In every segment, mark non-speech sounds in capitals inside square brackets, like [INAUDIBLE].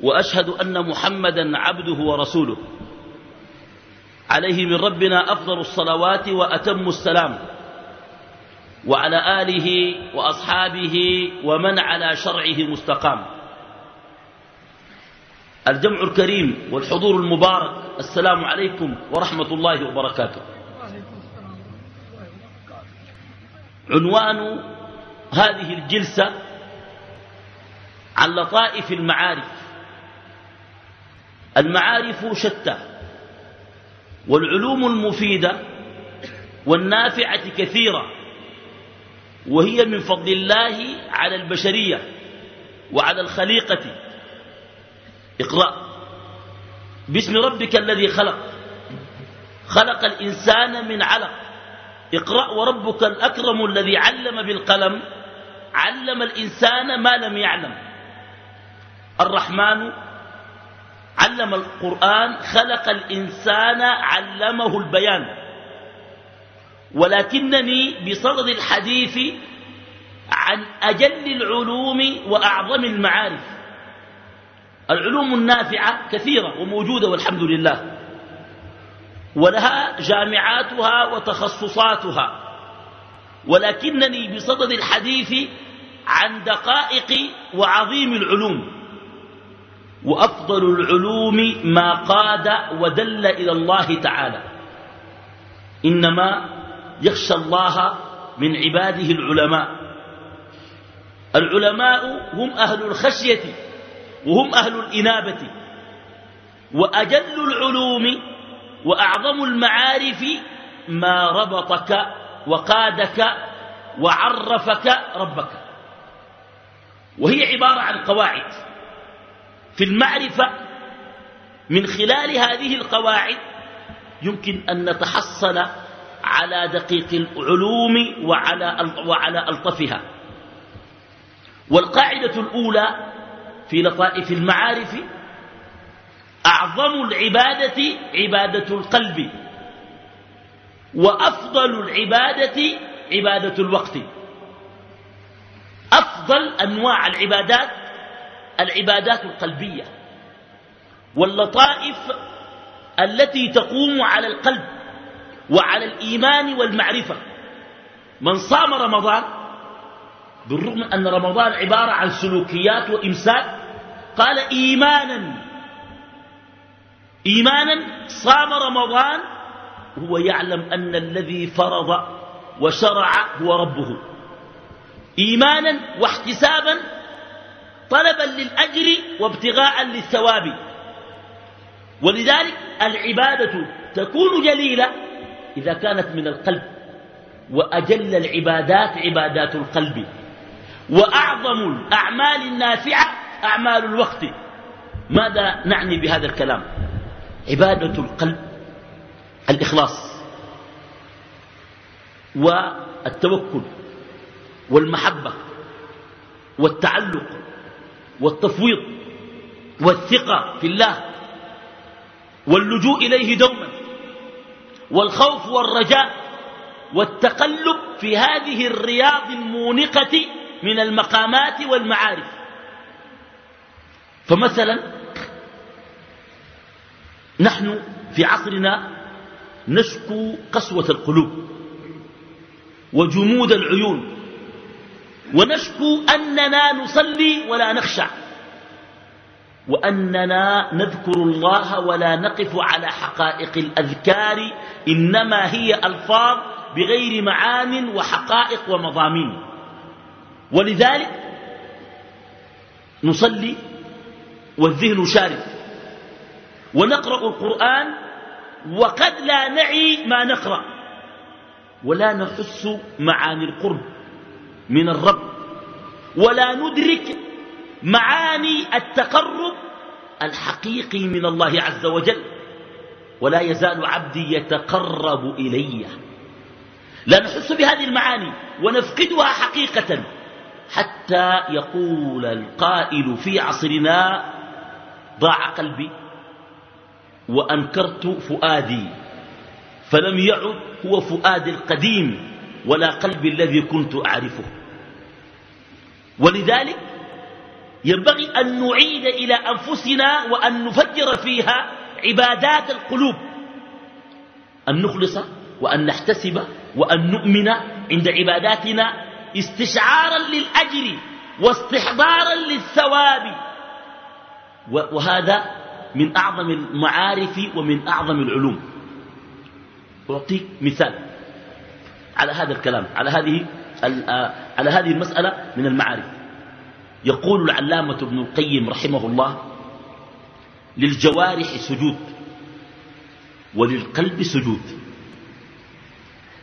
وأشهد أن محمدا عبده ورسوله. عليه من ربنا أفضل الصلوات وأتم السلام. وعلى آله وأصحابه ومن على شرعه مستقام. الجمع الكريم والحضور المبارك. السلام عليكم ورحمة الله وبركاته. عنوان هذه الجلسة عن لطائف المعارف. المعارف شتى والعلوم المفيدة والنافعة كثيرة وهي من فضل الله على البشرية وعلى الخليقة. اقرأ. باسم ربك الذي خلق. خلق الإنسان من علق. اقرأ. وربك الأكرم الذي علم بالقلم. علم الإنسان ما لم يعلم. الرحمن علم القرآن خلق الإنسان علمه البيان. ولكنني بصدد الحديث عن أجل العلوم وأعظم المعارف. العلوم النافعة كثيرة وموجودة والحمد لله. ولها جامعاتها وتخصصاتها. ولكنني بصدد الحديث عن دقائق وعظيم العلوم. وأفضل العلوم ما قاد ودل إلى الله تعالى. إنما يخشى الله من عباده العلماء. العلماء هم أهل الخشية وهم أهل الإنابة. وأجل العلوم وأعظم المعارف ما ربطك وقادك وعرفك ربك. وهي عبارة عن قواعد. في المعرفة من خلال هذه القواعد يمكن أن نتحصل على دقيق العلوم وعلى, وعلى ألطفها. والقاعدة الأولى في لطائف المعارف أعظم العبادة عبادة القلب وأفضل العبادة عبادة الوقت. أفضل أنواع العبادات العبادات القلبية واللطائف التي تقوم على القلب وعلى الإيمان والمعرفة. من صام رمضان بالرغم أن رمضان عبارة عن سلوكيات وإمساك قال إيمانا إيمانا صام رمضان هو يعلم أن الذي فرض وشرع هو ربه. إيمانا واحتسابا طلبا للأجر وابتغاء للثواب. ولذلك العبادة تكون جليلة إذا كانت من القلب وأجل العبادات عبادات القلب وأعظم الأعمال النافعة أعمال الوقت. ماذا نعني بهذا الكلام؟ عبادة القلب الإخلاص والتوكل والمحبة والتعلق. والتفويض والثقة في الله واللجوء إليه دوما والخوف والرجاء والتقلب في هذه الرياض المونقة من المقامات والمعارف. فمثلا نحن في عصرنا نشكو قسوة القلوب وجمود العيون ونشكو أننا نصلي ولا نخشع. وأننا نذكر الله ولا نقف على حقائق الأذكار إنما هي ألفاظ بغير معان وحقائق ومضامين. ولذلك نصلي والذهن شارد. ونقرأ القرآن وقد لا نعي ما نقرأ. ولا نحس معاني القرب. من الرب. ولا ندرك معاني التقرب الحقيقي من الله عز وجل. ولا يزال عبدي يتقرب إلي. لا نحس بهذه المعاني ونفقدها حقيقة حتى يقول القائل في عصرنا ضاع قلبي وأنكرت فؤادي فلم يعد هو فؤاد القديم. ولا قلبي الذي كنت أعرفه. ولذلك ينبغي أن نعيد إلى أنفسنا وأن نفجر فيها عبادات القلوب. أن نخلص وأن نحتسب وأن نؤمن عند عباداتنا استشعارا للأجر واستحضارا للثواب. وهذا من أعظم المعارف ومن أعظم العلوم. أعطيك مثال. على هذا الكلام على هذه على هذه المسألة من المعارف. يقول العلامة ابن القيم رحمه الله للجوارح سجود وللقلب سجود.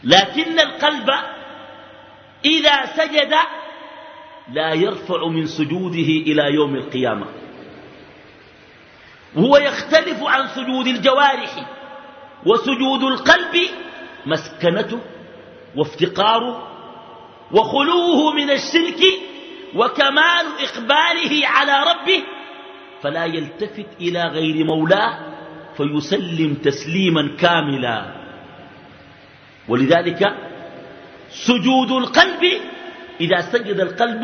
لكن القلب إذا سجد لا يرفع من سجوده إلى يوم القيامة. وهو يختلف عن سجود الجوارح وسجود القلب مسكنته وافتقاره وخلوه من الشرك وكمال إقباله على ربه فلا يلتفت إلى غير مولاه فيسلم تسليما كاملا. ولذلك سجود القلب إذا سجد القلب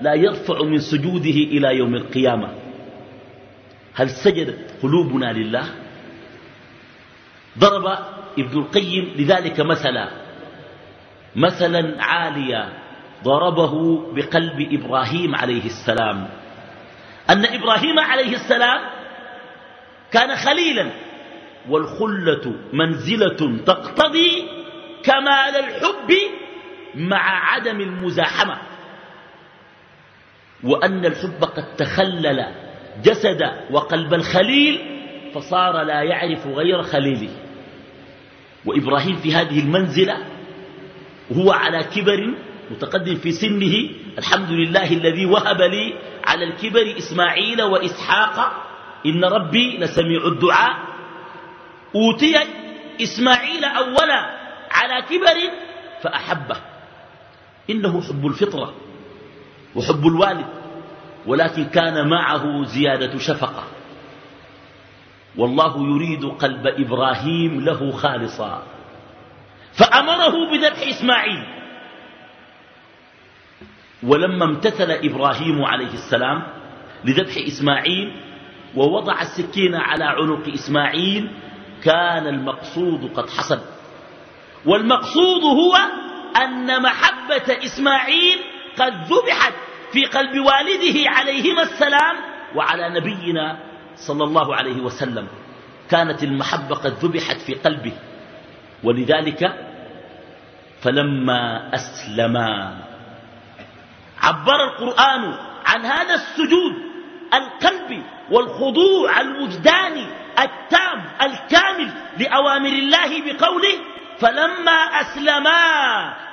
لا يرفع من سجوده إلى يوم القيامة. هل سجدت قلوبنا لله؟ ضرب ابن القيم لذلك مثلا. مثلا عاليا ضربه بقلب إبراهيم عليه السلام. أن إبراهيم عليه السلام كان خليلا والخلة منزلة تقتضي كمال الحب مع عدم المزاحمة. وأن الحب قد تخلل جسد وقلب الخليل فصار لا يعرف غير خليله. وإبراهيم في هذه المنزلة وهو على كبر متقدم في سنه الحمد لله الذي وهب لي على الكبر إسماعيل وإسحاق إن ربي لسميع الدعاء. أوتي إسماعيل أولا على كبر فأحبه. إنه حب الفطرة وحب الوالد ولكن كان معه زيادة شفقة. والله يريد قلب إبراهيم له خالصا. فأمره بذبح إسماعيل. ولما امتثل إبراهيم عليه السلام لذبح إسماعيل ووضع السكين على عنق إسماعيل كان المقصود قد حصل. والمقصود هو أن محبة إسماعيل قد ذبحت في قلب والده عليهما السلام وعلى نبينا صلى الله عليه وسلم. كانت المحبة قد ذبحت في قلبه. ولذلك فلما أسلما. عبر القرآن عن هذا السجود القلبي والخضوع الوجداني التام الكامل لأوامر الله بقوله فلما أسلما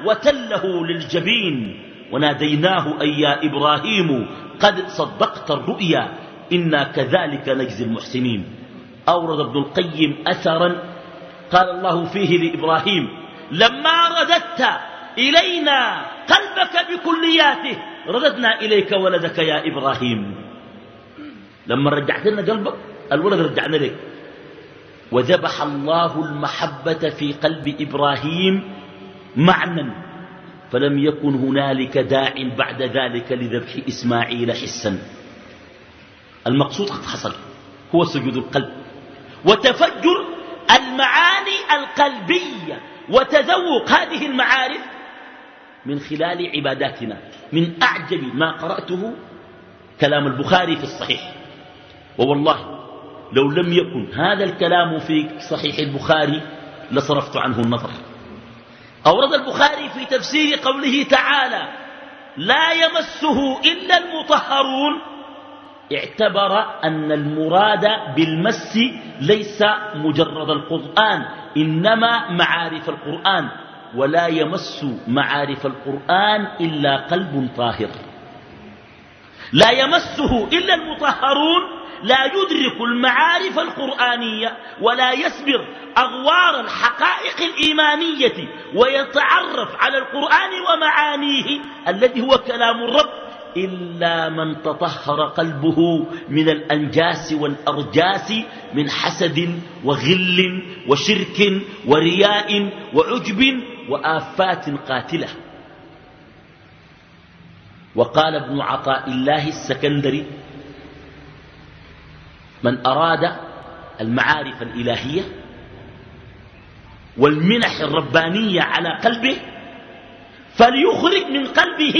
وتله للجبين وناديناه أي يا إبراهيم قد صدقت الرؤيا إنا كذلك نجزي المحسنين. أورد ابن القيم أثرا قال الله فيه لإبراهيم لما رددت إلينا قلبك بكلياته رددنا إليك ولدك يا إبراهيم. لما رجعت لنا قلبك الولد رجعنا لك. وذبح الله المحبة في قلب إبراهيم معنى فلم يكن هنالك داع بعد ذلك لذبح إسماعيل حسا. المقصود قد حصل هو سجود القلب. وتفجر المعاني القلبية. وتذوق هذه المعارف من خلال عباداتنا. من أعجب ما قرأته كلام البخاري في الصحيح. ووالله لو لم يكن هذا الكلام في صحيح البخاري لصرفت عنه النظر. أورد البخاري في تفسير قوله تعالى لا يمسه إلا المطهرون اعتبر أن المراد بالمس ليس مجرد القرآن إنما معارف القرآن ولا يمس معارف القرآن إلا قلب طاهر. لا يمسه إلا المطهرون لا يدرك المعارف القرآنية ولا يسبر أغوار الحقائق الإيمانية ويتعرف على القرآن ومعانيه الذي هو كلام الرب إلا من تطهر قلبه من الأنجاس والأرجاس من حسد وغل وشرك ورياء وعجب وآفات قاتلة. وقال ابن عطاء الله السكندري من أراد المعارف الإلهية والمنح الربانية على قلبه فليخرج من قلبه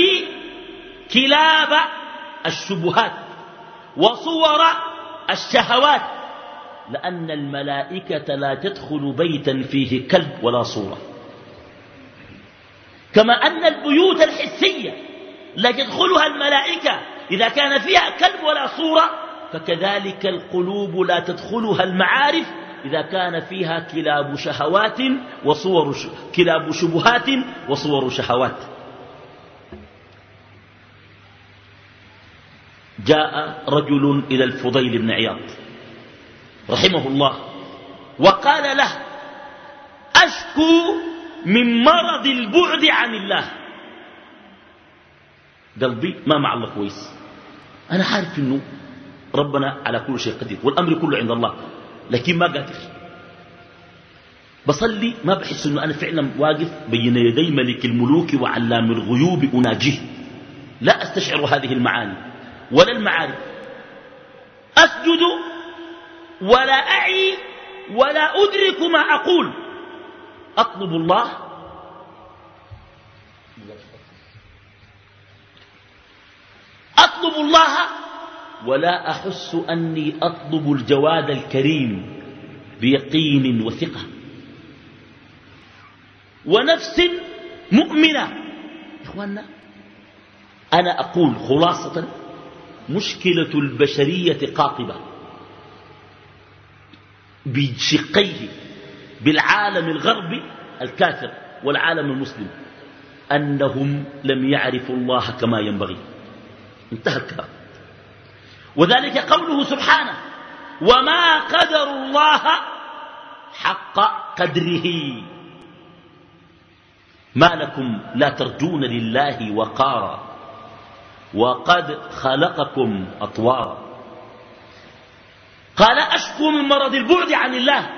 كلاب الشبهات وصور الشهوات لأن الملائكة لا تدخل بيتا فيه كلب ولا صورة. كما أن البيوت الحسية لا تدخلها الملائكة إذا كان فيها كلب ولا صورة فكذلك القلوب لا تدخلها المعارف إذا كان فيها كلاب شهوات وصور ش... كلاب شبهات وصور شهوات. جاء رجل إلى الفضيل بن عياض رحمه الله وقال له أشكو من مرض البعد عن الله. قلبي ما مع الله كويس. أنا عارف إنه ربنا على كل شيء قدير والأمر كله عند الله لكن ما قادر. بصلي ما بحس إنه أنا فعلا واقف بين يدي ملك الملوك وعلام الغيوب أناجيه. لا أستشعر هذه المعاني. ولا المعارف أسجد ولا أعي ولا أدرك ما أقول. أطلب الله. أطلب الله ولا أحس أني أطلب الجواد الكريم بيقين وثقة. ونفس مؤمنة. إخواننا أنا أقول خلاصة مشكلة البشرية قاطبة بشقيه بالعالم الغربي الكافر والعالم المسلم أنهم لم يعرفوا الله كما ينبغي. انتهى الكلام. وذلك قوله سبحانه وما قدر الله حق قدره. ما لكم لا ترجون لله وقارا. وقد خلقكم أطوارا. قال أشكو من مرض البعد عن الله.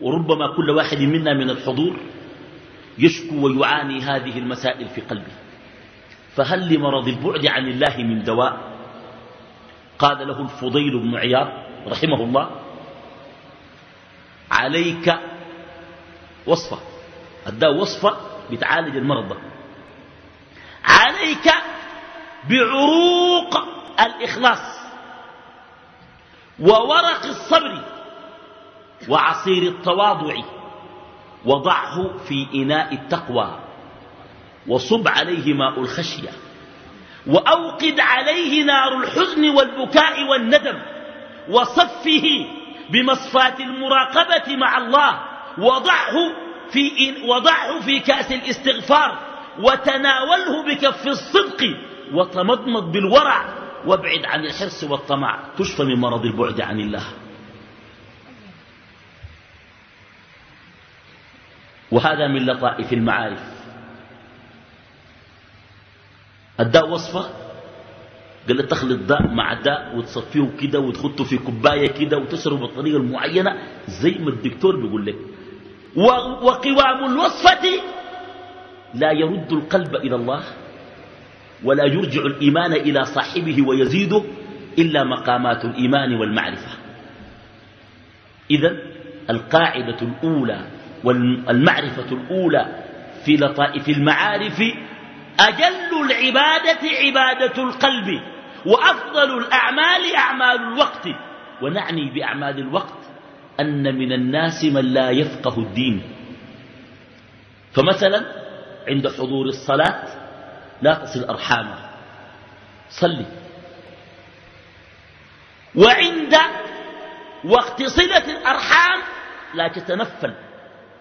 وربما كل واحد منا من الحضور يشكو ويعاني هذه المسائل في قلبه. فهل لمرض البعد عن الله من دواء؟ قال له الفضيل بن عياض رحمه الله عليك وصفة. الداء وصفة بتعالج المرض. عليك بعروق الإخلاص وورق الصبر وعصير التواضع وضعه في إناء التقوى وصب عليه ماء الخشية وأوقد عليه نار الحزن والبكاء والندم وصفه بمصفاة المراقبة مع الله وضعه في, وضعه في كأس الاستغفار وتناوله بكف الصدق وتمضمض بالورع وابعد عن الحرص والطمع. تشفى من مرض البعد عن الله. وهذا من لطائف المعارف. الداء وصفة؟ قال له تخلط داء مع داء وتصفيه كده وتخطه في كوباية كده وتشربه بالطريقة المعينة زي ما الدكتور بيقول لك. وقوام الوصفة لا يرد القلب إلى الله ولا يرجع الإيمان إلى صاحبه ويزيده إلا مقامات الإيمان والمعرفة. إذا القاعدة الأولى والمعرفة الأولى في لطائف المعارف أجل العبادة عبادة القلب وأفضل الأعمال أعمال الوقت. ونعني بأعمال الوقت أن من الناس من لا يفقه الدين. فمثلا عند حضور الصلاة لا تصل أرحامه صلي. وعند وقت صلة الأرحام لا تتنفل.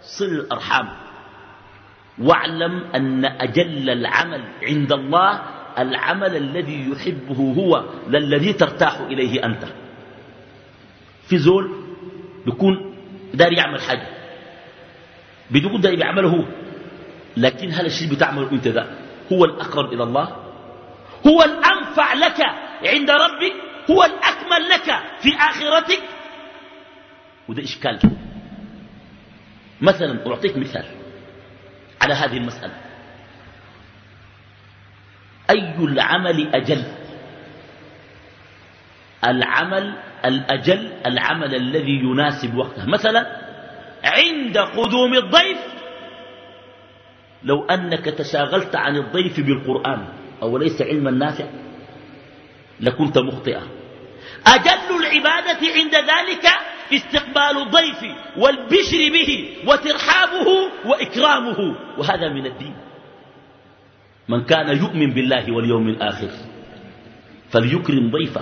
صل الأرحام. واعلم أن أجل العمل عند الله العمل الذي يحبه هو للذي ترتاح إليه أنت. في زول بيكون داري يعمل حاجة. بدون داري بيعمله هو. لكن هل الشيء بتعمله انت ذا هو الأقرب إلى الله هو الأنفع لك عند ربك هو الأكمل لك في آخرتك. وده إشكال. مثلا أعطيك مثال على هذه المسألة. أي العمل أجل؟ العمل الأجل العمل الذي يناسب وقته. مثلا عند قدوم الضيف لو أنك تشاغلت عن الضيف بالقرآن أو ليس علما نافع لكنت مخطئا. أجل العبادة عند ذلك استقبال الضيف والبشر به وترحابه وإكرامه وهذا من الدين. من كان يؤمن بالله واليوم الآخر فليكرم ضيفه.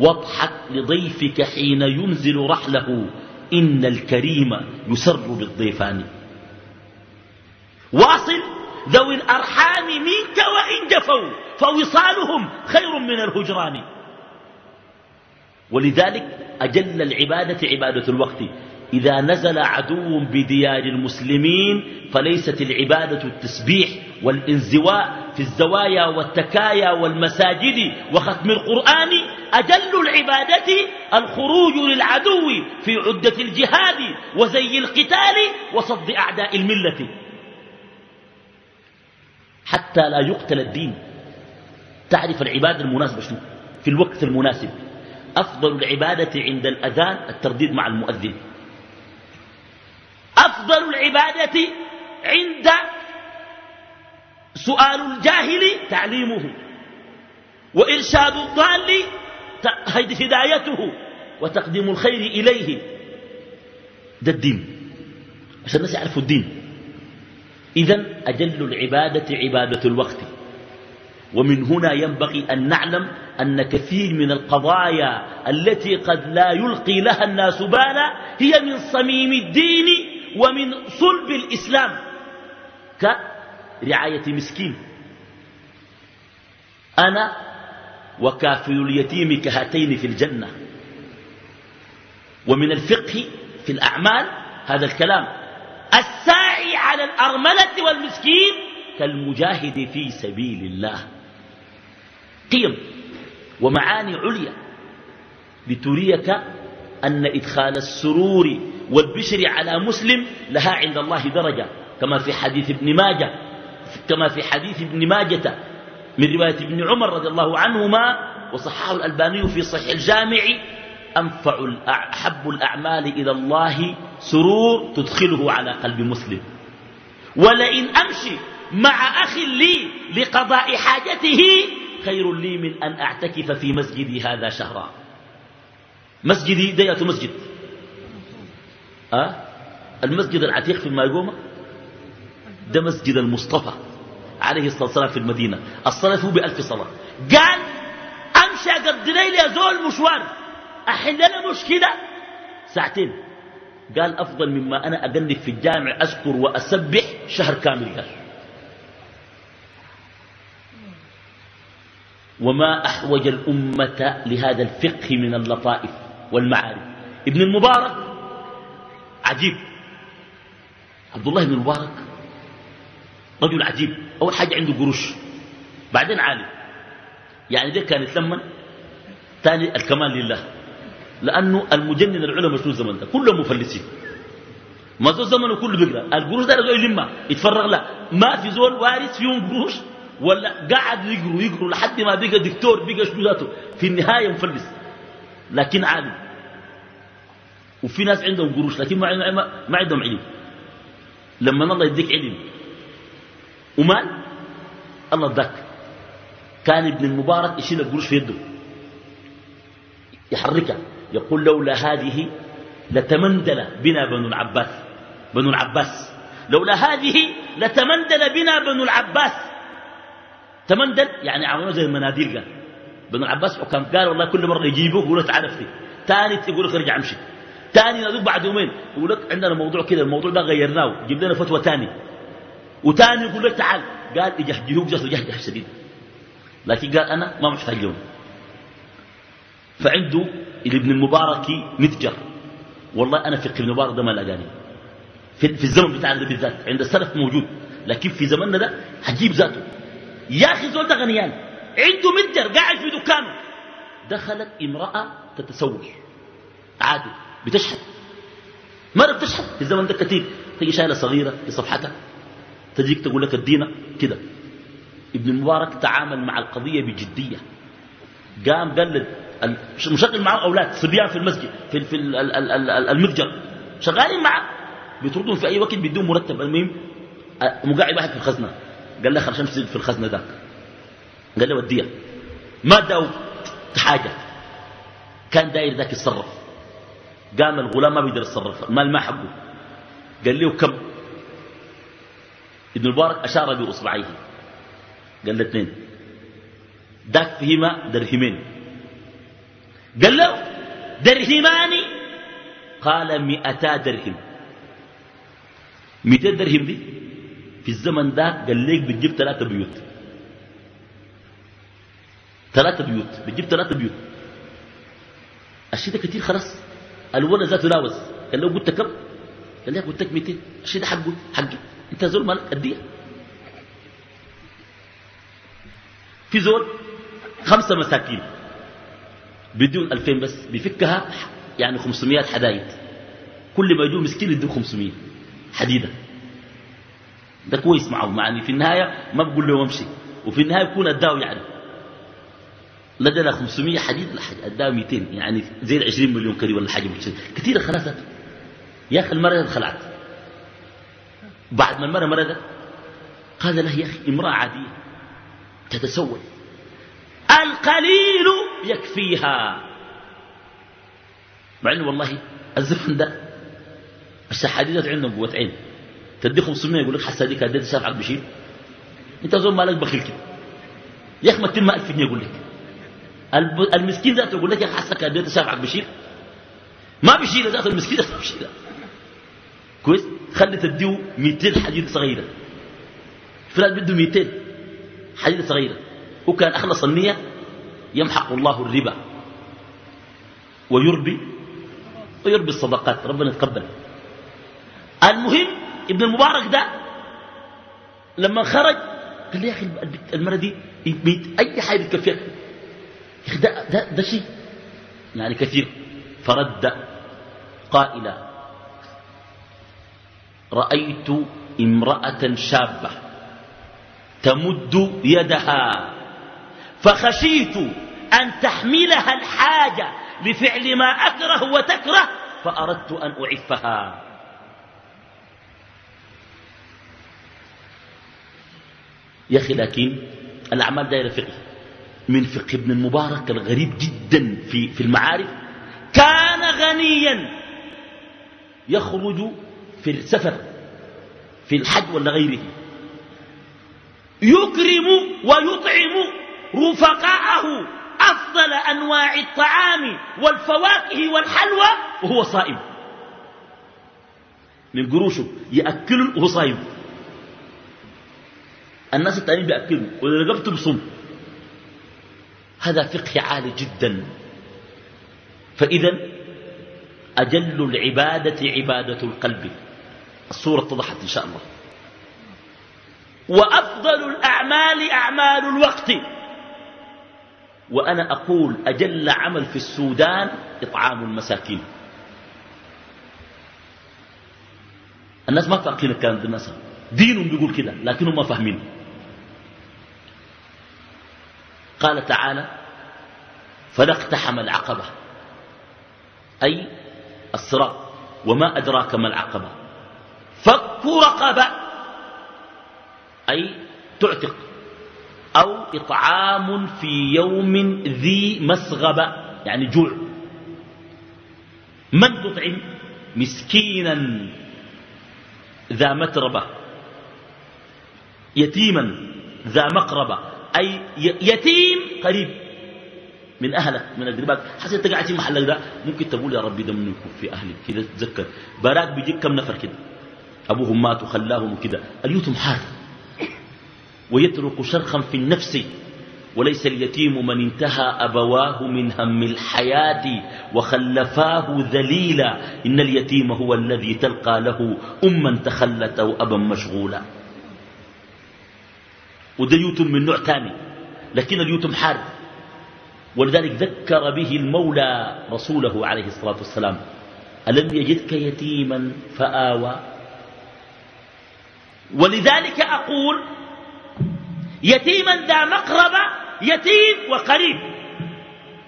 واضحك لضيفك حين ينزل رحله إن الكريم يسر بالضيفان. واصل ذوي الأرحام منك وإن جفوا فوصالهم خير من الهجران. ولذلك أجل العبادة عبادة الوقت. إذا نزل عدو بديار المسلمين فليست العبادة التسبيح والانزواء في الزوايا والتكايا والمساجد وختم القرآن. أجل العبادة الخروج للعدو في عدة الجهاد وزي القتال وصد أعداء الملة. حتى لا يقتل الدين. تعرف العبادة المناسبة شنو؟ في الوقت المناسب. أفضل العبادة عند الأذان الترديد مع المؤذن. أفضل العبادة عند سؤال الجاهل تعليمه. وإرشاد الضال هدايته. وتقديم الخير إليه. ده الدين. عشان الناس يعرفوا الدين. إذا أجل العبادة عبادة الوقت. ومن هنا ينبغي أن نعلم أن كثير من القضايا التي قد لا يلقي لها الناس بالا هي من صميم الدين ومن صلب الإسلام كرعاية مسكين. أنا وكافل اليتيم كهاتين في الجنة. ومن الفقه في الأعمال هذا الكلام. الساعي على الأرملة والمسكين كالمجاهد في سبيل الله. قيم ومعاني عليا لتريك أن إدخال السرور والبشر على مسلم لها عند الله درجة كما في حديث ابن ماجة كما في حديث ابن ماجة من رواية ابن عمر رضي الله عنهما وصححه الألباني في صحيح الجامع أنفع أحب الأعمال إلى الله سرور تدخله على قلب مسلم. ولئن أمشي مع أخ لي لقضاء حاجته خير لي من أن أعتكف في مسجدي هذا شهرا. مسجدي دية مسجد. أه؟ المسجد العتيق في المايقومة؟ ده مسجد المصطفى عليه الصلاة والسلام في المدينة. الصلاة فيه بألف صلاة. قال أمشي أقضي ليلة زول مشوار. أحل لنا مش كده ساعتين. قال أفضل مما أنا أقلب في الجامع أذكر وأسبح شهر كامل قال. وما أحوج الأمة لهذا الفقه من اللطائف والمعارف. ابن المبارك. عجيب. عبد الله بن المبارك. رجل عجيب. أول حاجة عنده قروش. بعدين عالم. يعني ده كان يتلمن. ثاني الكمال لله. لأنه المجنن العلماء شنو الزمن ده؟ كلهم مفلسين. ما زول زمنه كله بيقرأ. القروش ده زول يلمها يتفرغ لا ما في زول وارث فيهم قروش ولا قاعد يقروا يقروا لحد ما بقى دكتور بقى شنو ذاته؟ في النهاية مفلس. لكن عالم. وفي ناس عندهم قروش لكن ما, ما عندهم علم. لما الله يديك علم. ومال؟ الله اداك كان ابن المبارك يشيل القروش في يده. يحركها. يقول لولا هذه لتمندل بنا بنو العباس بنو العباس. لولا هذه لتمندل بنا بنو العباس. تمندل؟ يعني عملوا زي المناديل قال. بنو العباس وكان قال والله كل مرة يجيبوه يقول لك فيه ثاني يقول لك ارجع امشي. ثاني نادوك بعد يومين يقول لك عندنا موضوع كده الموضوع ده غيرناه. جيب لنا فتوى ثاني وثاني يقول لك تعال. قال يجهجهوك جهد جهجه شديد لكن قال أنا ما محتاج لهم فعنده ابن المبارك متجر. والله أنا فقه ابن المبارك ده ما لقاني. في, في الزمن بتاعنا ده بالذات عند السلف موجود. لكن في زمننا ده هجيب ذاته. يا أخي زول ده غنيان. عنده متجر قاعد في دكانه. دخلت امرأة تتسول. عادي بتشحت. مرة بتشحت في الزمن ده كثير. تجي شايلة صغيرة في صفحتها. تجيك تقول لك الدينة كده. ابن المبارك تعامل مع القضية بجدية. قام قلد مشغل معه أولاد صبيان في المسجد في, في المتجر. شغالين معه بيطردون في أي وقت بيدون مرتب. المهم مقاعد واحد في الخزنة. قال له خرج امسك في الخزنة ذاك قال له وديها. ما داو حاجة. كان داير ذاك يتصرف. قام الغلام ما بيقدر يتصرف المال ما حقه. قال له كم ابن المبارك أشار بإصبعيه. قال له اثنين. ذاك فيهما درهمين. قال له درهمان قال مئتا درهم. مئتين درهم دي في الزمن ده قال ليك بتجيب ثلاثة بيوت. ثلاثة بيوت بتجيب ثلاثة بيوت. الشيء ده كتير خلاص؟ الولد ذاته لاوز قال له قلت كم؟ قال لي قلت لك 200 الشيء ده حقه حقي. أنت زول مالك؟ اديه في زول خمسة مساكين. بدون 2000 بس بيفكها يعني 500 حدايد. كل ما يجوا مسكين يدوه 500 حديدة. ده كويس معه يعني في النهاية ما بقول له امشي. وفي النهاية يكون اداه يعني لدينا 500 حديد اداه 200 يعني زي ال 20 مليون كريم ولا حاجة كثيرة خلاص. يا أخي المرأة خلعت. بعد ما المرأة مرضت قال له يا أخي امرأة عادية تتسول. القليل يكفيها. مع إنه والله الزفن ده الشحاديدات عندهم قوة عين. تدي 500 يقول لك حسا ديك أديت شافعك بشيل أنت زول مالك بخيل كده. يا أخي ما تتم 1000 جنيه يقول لك. المسكين ذاته يقول لك يا أخي حسك أديت شافعك بشيل ما بيشيل ذاته المسكين ذاته بيشيل كويس؟ خلي تديه 200 حديد صغيرة. فلان بده 200 حديد صغيرة. وكان أخلص النية يمحق الله الربا ويربي ويربي الصدقات. ربنا يتقبل. المهم ابن المبارك ده لما خرج قال لي يا أخي المرة دي أي حاجة بتكفيك ده, ده, ده شيء. يعني كثير. فرد قائلا رأيت امرأة شابة تمد يدها فخشيت أن تحملها الحاجة لفعل ما أكره وتكره فأردت أن أعفها. يا أخي لكن الأعمال دائرة فقه. من فقه ابن المبارك الغريب جدا في, في المعارف. كان غنيا يخرج في السفر في الحج ولا غيره. يكرم ويطعم رفقاءه أفضل أنواع الطعام والفواكه والحلوى وهو صائم. من قروشه يأكل وهو صائم. الناس التانيين بيأكلوا وإذا رقبته بصم هذا فقه عالي جدا. فإذا أجل العبادة عبادة القلب. الصورة اتضحت إن شاء الله. وأفضل الأعمال أعمال الوقت. وأنا أقول أجل عمل في السودان إطعام المساكين. الناس ما فاقين الكلام ده الناس. دينهم بيقول كده لكنهم ما فاهمين. قال تعالى فلا اقتحم العقبة أي الصراط وما أدراك ما العقبة. فك رقبة أي تعتق. أو إطعام في يوم ذي مسغبة يعني جوع. من تطعم مسكينا ذا متربة؟ يتيما ذا مقربة؟ أي يتيم قريب من أهلك من أقربائك حتى أنت قاعد في محلك ده ممكن تقول يا ربي ده يكون في أهلي كده تتذكر براك بيجيك كم نفر كده؟ أبوهم مات وخلاهم كده. اليوتم حار. ويترك شرخا في النفس. وليس اليتيم من انتهى أبواه من هم الحياة وخلفاه ذليلا. إن اليتيم هو الذي تلقى له أما تخلت أو أبا مشغولا. وده يتم من نوع ثاني لكن اليتم حار. ولذلك ذكر به المولى رسوله عليه الصلاة والسلام ألم يجدك يتيما فآوى؟ ولذلك أقول يتيما ذا مقربة يتيم وقريب.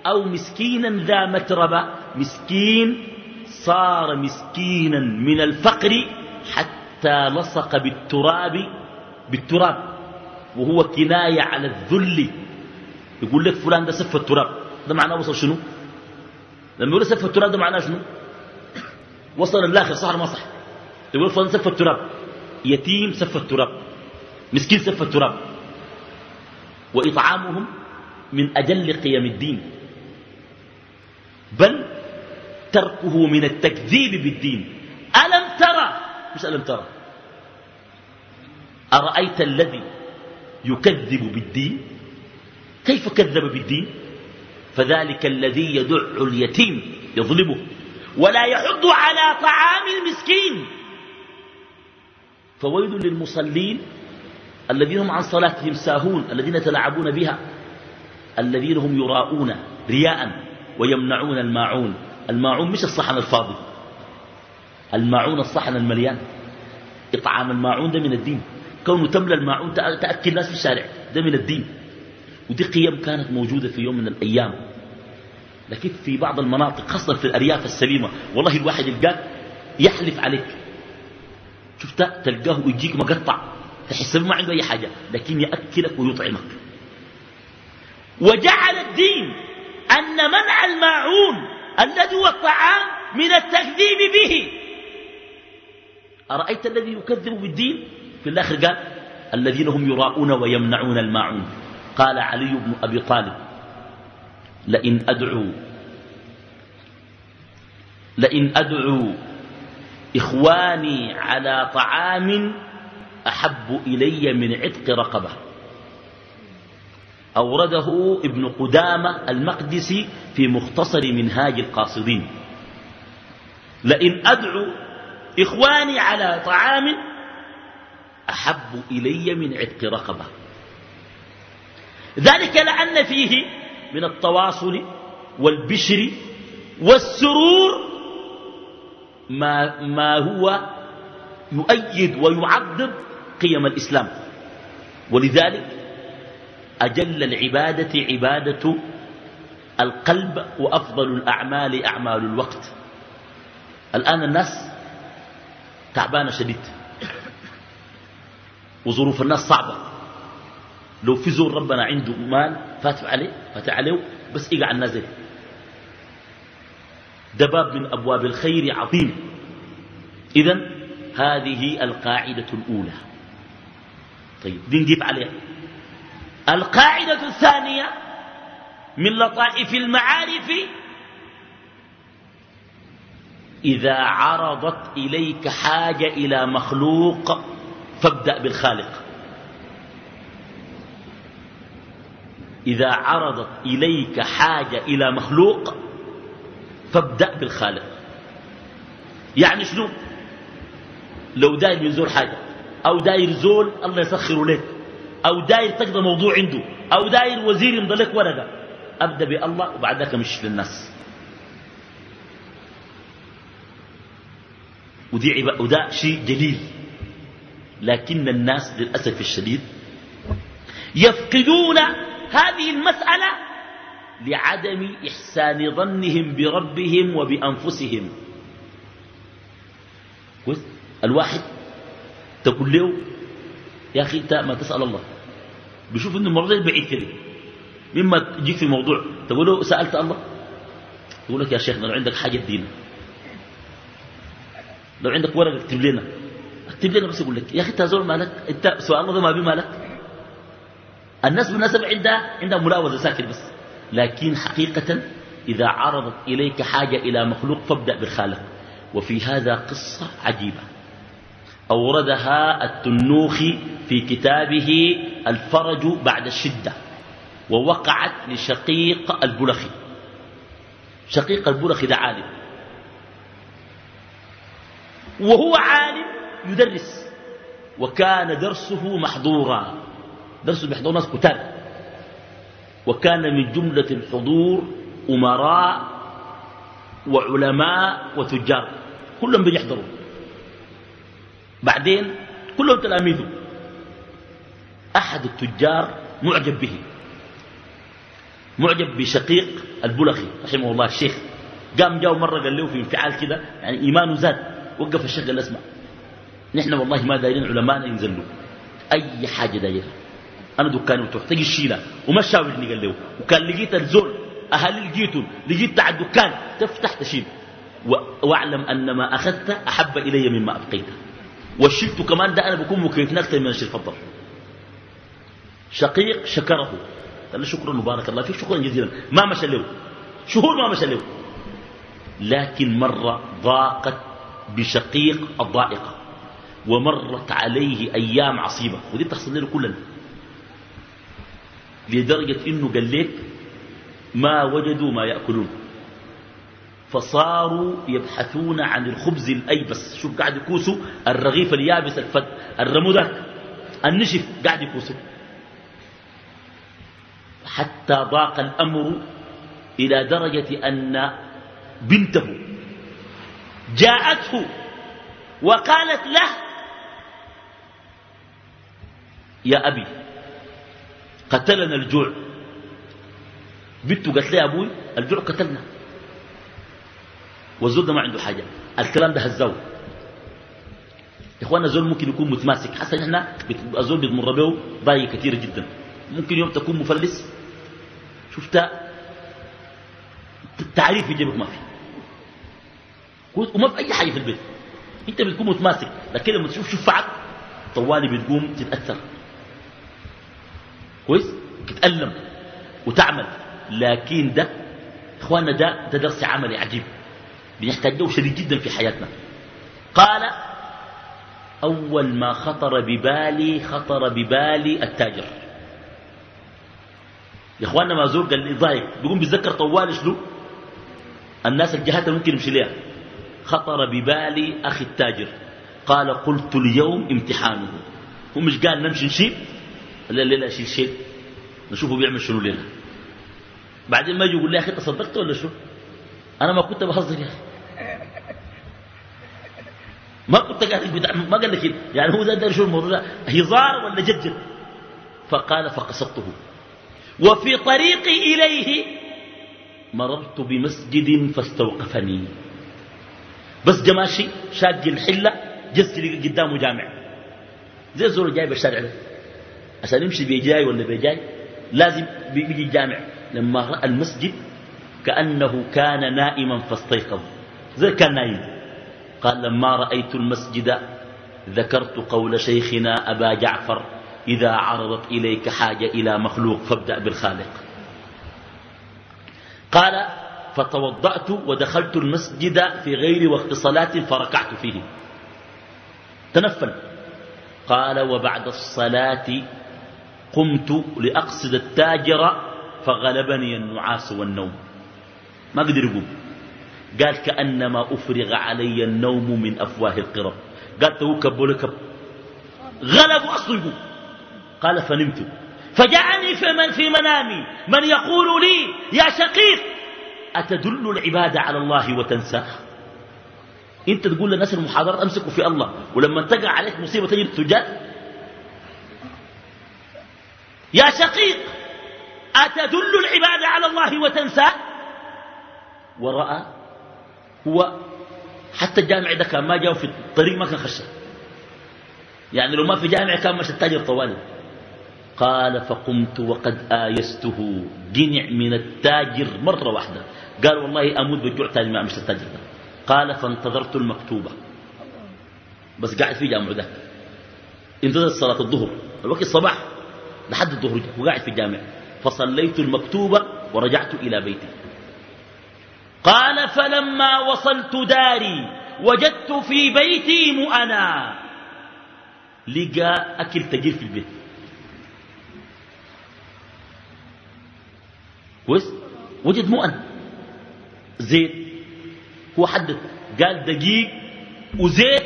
أو مسكينا ذا متربة مسكين صار مسكينا من الفقر حتى لصق بالتراب بالتراب. وهو كناية على الذل. يقول لك فلان ده سف التراب. ده معناه وصل شنو؟ لما يقول سف التراب ده معناه شنو؟ وصل الآخر صح ما صح. يقول فلان سف التراب. يتيم سف التراب. مسكين سف التراب. وإطعامهم من أجل قيم الدين بل تركه من التكذيب بالدين. ألم ترى مش ألم ترى أرأيت الذي يكذب بالدين؟ كيف كذب بالدين؟ فذلك الذي يدع اليتيم يظلمه ولا يحض على طعام المسكين. فويل للمصلين الذين هم عن صلاتهم ساهون الذين يتلاعبون بها الذين هم يراءون رياء ويمنعون الماعون. الماعون مش الصحن الفاضي الماعون الصحن المليان. إطعام الماعون ده من الدين. كونه تملى الماعون تأكل الناس في الشارع ده من الدين. ودي قيم كانت موجودة في يوم من الأيام. لكن في بعض المناطق خاصة في الأرياف السليمة والله الواحد يلقاك يحلف عليك. شفت؟ تلقاه يجيك مقطع. تحس ما عنده أي حاجة لكن يأكلك ويطعمك. وجعل الدين أن منع الماعون الذي هو الطعام من التكذيب به. أرأيت الذي يكذب بالدين؟ في الآخر قال الذين هم يراءون ويمنعون الماعون. قال علي بن أبي طالب لئن أدعو لئن أدعو إخواني على طعام أحب إلي من عتق رقبة. أورده ابن قدامة المقدسي في مختصر منهاج القاصدين. لئن أدعو إخواني على طعام أحب إلي من عتق رقبة. ذلك لأن فيه من التواصل والبشر والسرور ما, ما هو يؤيد ويعظم قيم الإسلام. ولذلك أجل العبادة عبادة القلب وأفضل الأعمال أعمال الوقت. الآن الناس تعبانة شديد. وظروف الناس صعبة. لو في زور ربنا عنده مال فاتح عليه فاتح عليه بس إيقع النازل. ده باب من أبواب الخير عظيم. إذن هذه القاعدة الأولى. طيب دي نجيب عليها القاعدة الثانية من لطائف المعارف إذا عرضت إليك حاجة إلى مخلوق فابدأ بالخالق. إذا عرضت إليك حاجة إلى مخلوق فابدأ بالخالق. يعني شنو؟ لو داير يزور حاجة. أو داير زول الله يسخر لك. أو داير تقضى موضوع عنده. أو داير وزير يمضي لك ورقة أبدأ بالله وبعد ذاك مش للناس ودي وده شيء جليل. لكن الناس للأسف الشديد يفقدون هذه المسألة لعدم إحسان ظنهم بربهم وبأنفسهم. الواحد تقول له يا أخي أنت ما تسأل الله. بيشوف أن الموضوع بعيد كده. مما تجيك في موضوع تقول له سألت الله. يقول لك يا شيخنا لو عندك حاجة دينا لو عندك ورقة اكتب لنا. اكتب لنا بس يقول لك يا أخي أنت زول مالك؟ أنت سؤال الله ما بي مالك. الناس بالنسبة عندها عندها ملاوذة ساكت بس. لكن حقيقة إذا عرضت إليك حاجة إلى مخلوق فابدأ بالخالق. وفي هذا قصة عجيبة. أوردها التنوخي في كتابه الفرج بعد الشدة ووقعت لشقيق البلخي. شقيق البلخي ده عالم. وهو عالم يدرس وكان درسه محظورا. درسه بيحضر ناس كتاب. وكان من جملة الحضور أمراء وعلماء وتجار كلهم بيحضروا بعدين كلهم تلاميذه. أحد التجار معجب به. معجب بشقيق البلخي رحمه الله الشيخ. قام جاء مرة قال له في انفعال كده يعني إيمانه زاد وقف الشيخ قال اسمع نحن والله ما دايرين علماءنا ينزلوا. أي حاجة دايرها أنا دكاني وتحتاج الشيلة وما شاورني قال له. وكان لقيت الزول أهل لقيتهم لقيت تاع الدكان تفتح تشيل. واعلم أن ما أخذت أحب إلي مما أبقيته. وشلت كمان ده أنا بكون مكيفنا أكثر من الشيء فضل. شقيق شكره. قال له شكرا مبارك الله فيك شكرا جزيلا. ما مشى له. شهور ما مشى له. لكن مرة ضاقت بشقيق الضائقة ومرت عليه أيام عصيبة. ودي تحصل له كلنا. لدرجة إنه قال لك ما وجدوا ما يأكلون. فصاروا يبحثون عن الخبز الأيبس. شوف قاعد يكوسوا الرغيف اليابس الفد الرمودك النشف قاعد يكوسوا. حتى ضاق الأمر إلى درجة أن بنته جاءته وقالت له يا أبي قتلنا الجوع. بنته قالت لي أبوي الجوع قتلنا. والزول ده ما عنده حاجة. الكلام ده هزاو يا اخوانا الزول ممكن يكون متماسك. حسن إحنا الزول بيتمر به ضايق كثير جدا. ممكن يوم تكون مفلس. شفت؟ تعريف في جيبك ما في. وما في أي حاجة في البيت. أنت بتكون متماسك. لكن لما تشوف شفعك طوالي بتقوم تتأثر. كويس؟ تتألم وتعمل. لكن ده إخواننا ده ده درس عملي عجيب. بنحتاج له شديد جدا في حياتنا. قال أول ما خطر ببالي خطر ببالي التاجر. يا إخواننا ما زور قال لي ضايق بيقوم بيتذكر طوال شنو الناس الجهات ممكن يمشي ليها. خطر ببالي أخي التاجر. قال قلت اليوم امتحانه. هو مش قال نمشي نشيل؟ لا لا لا شيل شيل. نشوفه بيعمل شنو لنا بعدين ما يجي يقول لي يا أخي تصدقت ولا شو؟ أنا ما كنت بهزر يا أخي ما كنت قاعد ما قال لك يعني هو ده شو الموضوع هزار ولا جد فقال فقصدته. وفي طريقي إليه مررت بمسجد فاستوقفني. بس جماشي شاق الحلة جس لي قدامه جامع. زي الزول جاي بالشارع ده. عشان يمشي بيجاي ولا بيجاي لازم بيجي الجامع. لما رأى المسجد كأنه كان نائما فاستيقظ. زي كان نايم قال لما رأيت المسجد ذكرت قول شيخنا أبا جعفر إذا عرضت إليك حاجة إلى مخلوق فابدأ بالخالق. قال فتوضأت ودخلت المسجد في غير وقت صلاة فركعت فيه. تنفل. قال وبعد الصلاة قمت لأقصد التاجر فغلبني النعاس والنوم. ما قدر يقوم. قال كأنما أفرغ علي النوم من أفواه القرب. قال توكب ولكب غلب أصله يقوم. قال فنمت. فجاءني في, من في منامي. من يقول لي يا شقيق أتدل العبادة على الله وتنساه أنت تقول للناس المحاضرات أمسكوا في الله. ولما تقع عليك مصيبة تجد تجاد يا شقيق أتدل العبادة على الله وتنساه ورأى هو حتى الجامع ده كان ما جاء في الطريق ما كان خشه يعني لو ما في جامع كان مشى التاجر طوالي قال فقمت وقد آيسته. جنع من التاجر مرة واحدة. قال والله أموت بالجوع تاني ما أمشي التاجر ده قال فانتظرت المكتوبة. بس قاعد في جامع ده. انتظر صلاة الظهر. الوقت الصباح. لحد الظهر وقاعد في الجامع. فصليت المكتوبة ورجعت إلى بيتي. قال فلما وصلت داري وجدت في بيتي مؤنا لقى أكل تجير في البيت. وجد مؤن زيت. هو حدد قال دقيق وزيت.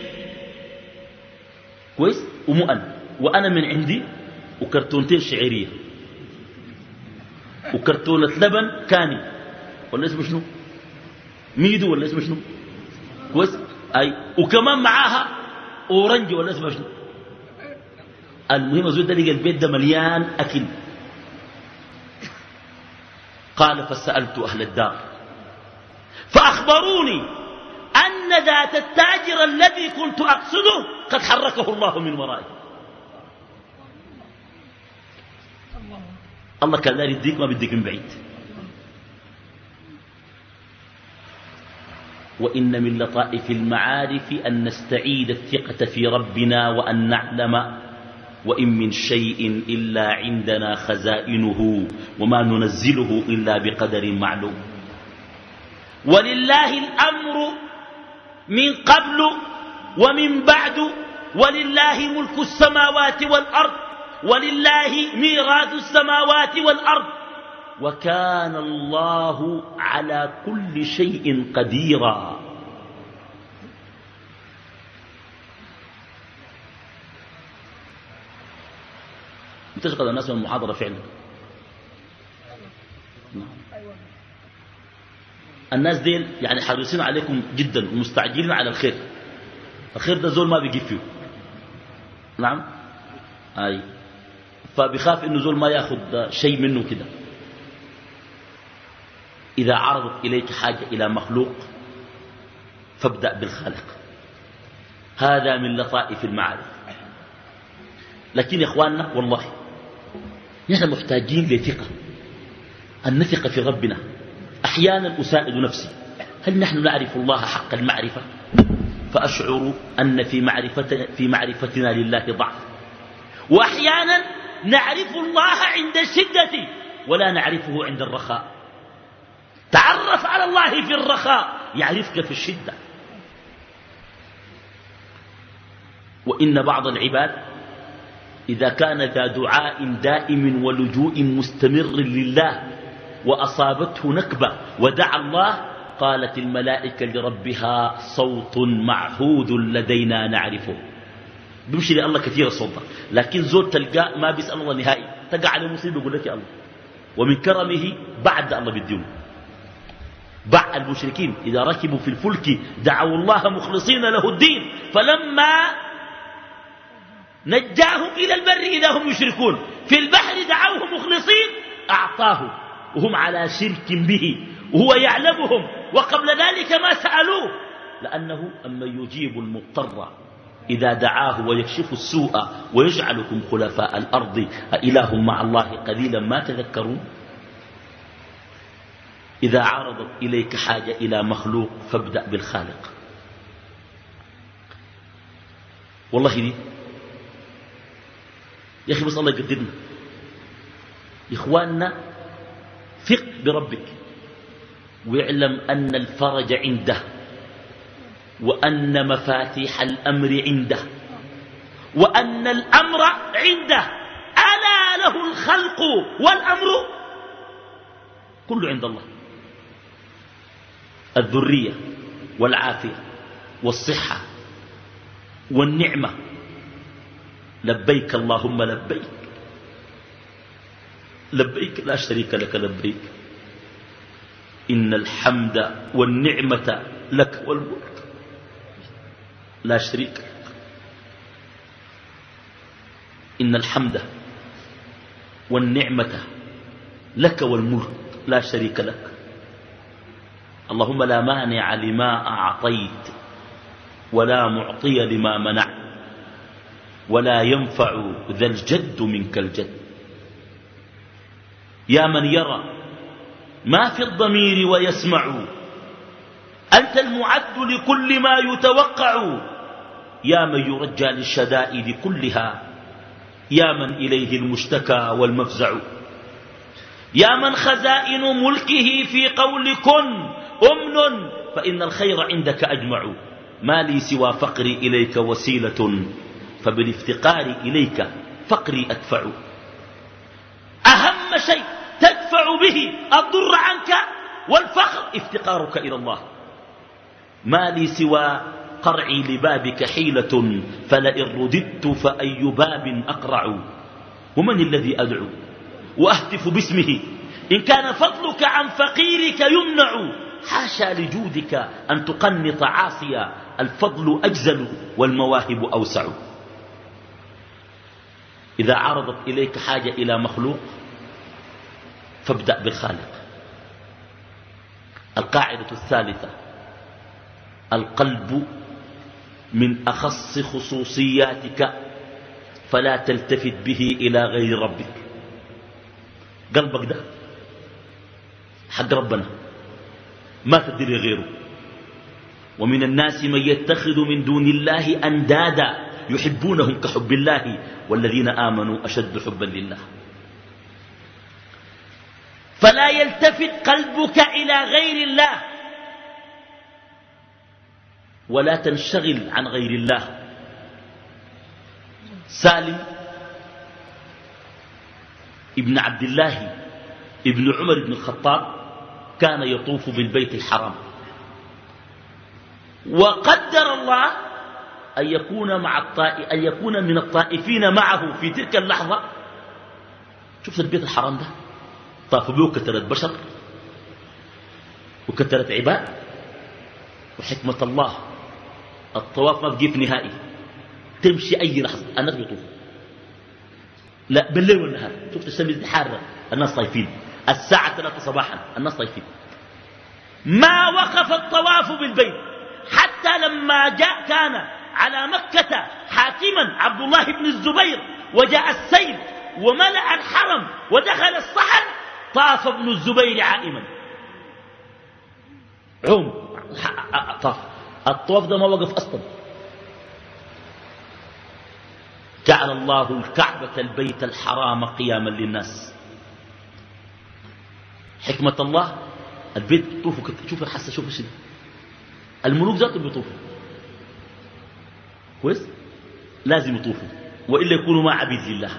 كويس؟ ومؤن وأنا من عندي وكرتونتين شعيرية. وكرتونة لبن كاني. ولا اسمه شنو؟ ميدو ولا اسمه شنو؟ كويس؟ أي. وكمان معاها أورنج ولا اسمه شنو؟ المهم زود لقى البيت ده مليان أكل. قال فسألت أهل الدار. فأخبروني أن ذات التاجر الذي كنت أقصده قد حركه الله من ورائي الله كان داري يديك ما بديك من بعيد. وإن من لطائف المعارف أن نستعيد الثقة في ربنا وأن نعلم وإن من شيء إلا عندنا خزائنه وما ننزله إلا بقدر معلوم. ولله الأمر من قبل ومن بعد ولله ملك السماوات والأرض ولله ميراث السماوات والأرض. وكان الله على كل شيء قديرا. انتشقد الناس من المحاضرة فعلا الناس ديل يعني حريصين عليكم جدا ومستعجلين على الخير. الخير ده زول ما بيجيب فيه. نعم؟ أي. فبيخاف إنه زول ما ياخذ شيء منه كده. إذا عرضت إليك حاجة إلى مخلوق فابدأ بالخالق. هذا من لطائف المعارف. لكن يا إخواننا والله نحن محتاجين لثقة. ان نثق في ربنا. أحيانا أساعد نفسي. هل نحن نعرف الله حق المعرفة؟ فأشعر أن في معرفتنا, في معرفتنا لله ضعف. وأحيانا نعرف الله عند الشدة ولا نعرفه عند الرخاء. تعرف على الله في الرخاء يعرفك في الشدة. وإن بعض العباد إذا كان ذا دعاء دائم ولجوء مستمر لله وأصابته نكبة ودعا الله قالت الملائكة لربها صوت معهود لدينا نعرفه. بيمشي لله كثير الصوت لكن زول تلقاه ما بيسأل الله نهائي. تقع عليه مصيبه يقول لك يا الله. ومن كرمه بعد الله بالدين باع المشركين إذا ركبوا في الفلك دعوا الله مخلصين له الدين. فلما نجاهم إلى البر إذا هم يشركون. في البحر دعوه مخلصين أعطاه. وهم على شرك به. وهو يعلمهم. وقبل ذلك ما سألوه. لأنه أما يجيب المضطر إذا دعاه ويكشف السوء ويجعلكم خلفاء الأرض. أإله مع الله قليلا ما تذكرون؟ إذا عرضت إليك حاجة إلى مخلوق فابدأ بالخالق. والله دي يا أخي بس الله يقدرنا. إخواننا ثق بربك. واعلم أن الفرج عنده. وأن مفاتيح الأمر عنده. وأن الأمر عنده. ألا له الخلق والأمر؟ كله عند الله. الذرية والعافية والصحة والنعمة. لبيك اللهم لبيك. لبيك لا شريك لك لبيك. إن الحمد والنعمة لك والملك. لا شريك لك. إن الحمد والنعمة لك والملك. لا شريك لك. اللهم لا مانع لما أعطيت ولا معطي لما منعت ولا ينفع ذا الجد منك الجد. يا من يرى ما في الضمير ويسمع أنت المعد لكل ما يتوقع. يا من يرجى للشدائد كلها يا من إليه المشتكى والمفزع. يا من خزائن ملكه في قول كن أمن فإن الخير عندك أجمع. ما لي سوى فقري إليك وسيلة فبالافتقار إليك فقري أدفع. أهم شيء تدفع به الضر عنك والفخر افتقارك إلى الله. ما لي سوى قرعي لبابك حيلة فلئن رددت فأي باب أقرع. ومن الذي أدعو؟ وأهتف باسمه. إن كان فضلك عن فقيرك يمنع. حاشا لجودك أن تقنط عاصيا الفضل أجزل والمواهب أوسع. إذا عرضت إليك حاجة إلى مخلوق فابدأ بالخالق. القاعدة الثالثة القلب من أخص خصوصياتك فلا تلتفت به إلى غير ربك. قلبك ده حق ربنا. ما تدري غيره. ومن الناس من يتخذ من دون الله أندادا يحبونهم كحب الله والذين آمنوا أشد حبا لله. فلا يلتفت قلبك إلى غير الله. ولا تنشغل عن غير الله. سالم ابن عبد الله ابن عمر بن الخطاب كان يطوف بالبيت الحرام. وقدر الله أن يكون, مع الطائف أن يكون من الطائفين معه في تلك اللحظة. شفت البيت الحرام ده. طافوا به كثرة بشر وكثرة عباد وحكمة الله الطواف ما بقي في نهائي. تمشي أي لحظة الناس بيطوفوا. لا بالليل والنهار شفت الشمس حارة الناس صايفين الساعة 3 صباحا. الناس صايفين ما وقف الطواف بالبيت حتى لما جاء كان على مكة حاكما عبد الله بن الزبير وجاء السيل وملأ الحرم ودخل الصحن طاف ابن الزبير عائما. عوم طاف. الطواف ده ما وقف أصلا. جعل الله الكعبة البيت الحرام قياما للناس. حكمة الله البيت بيطوفوا شوف الحسة شوف الشيء الملوك ذاتهم بيطوفوا كويس؟ لازم يطوفوا. وإلا يكونوا ما عبيد لله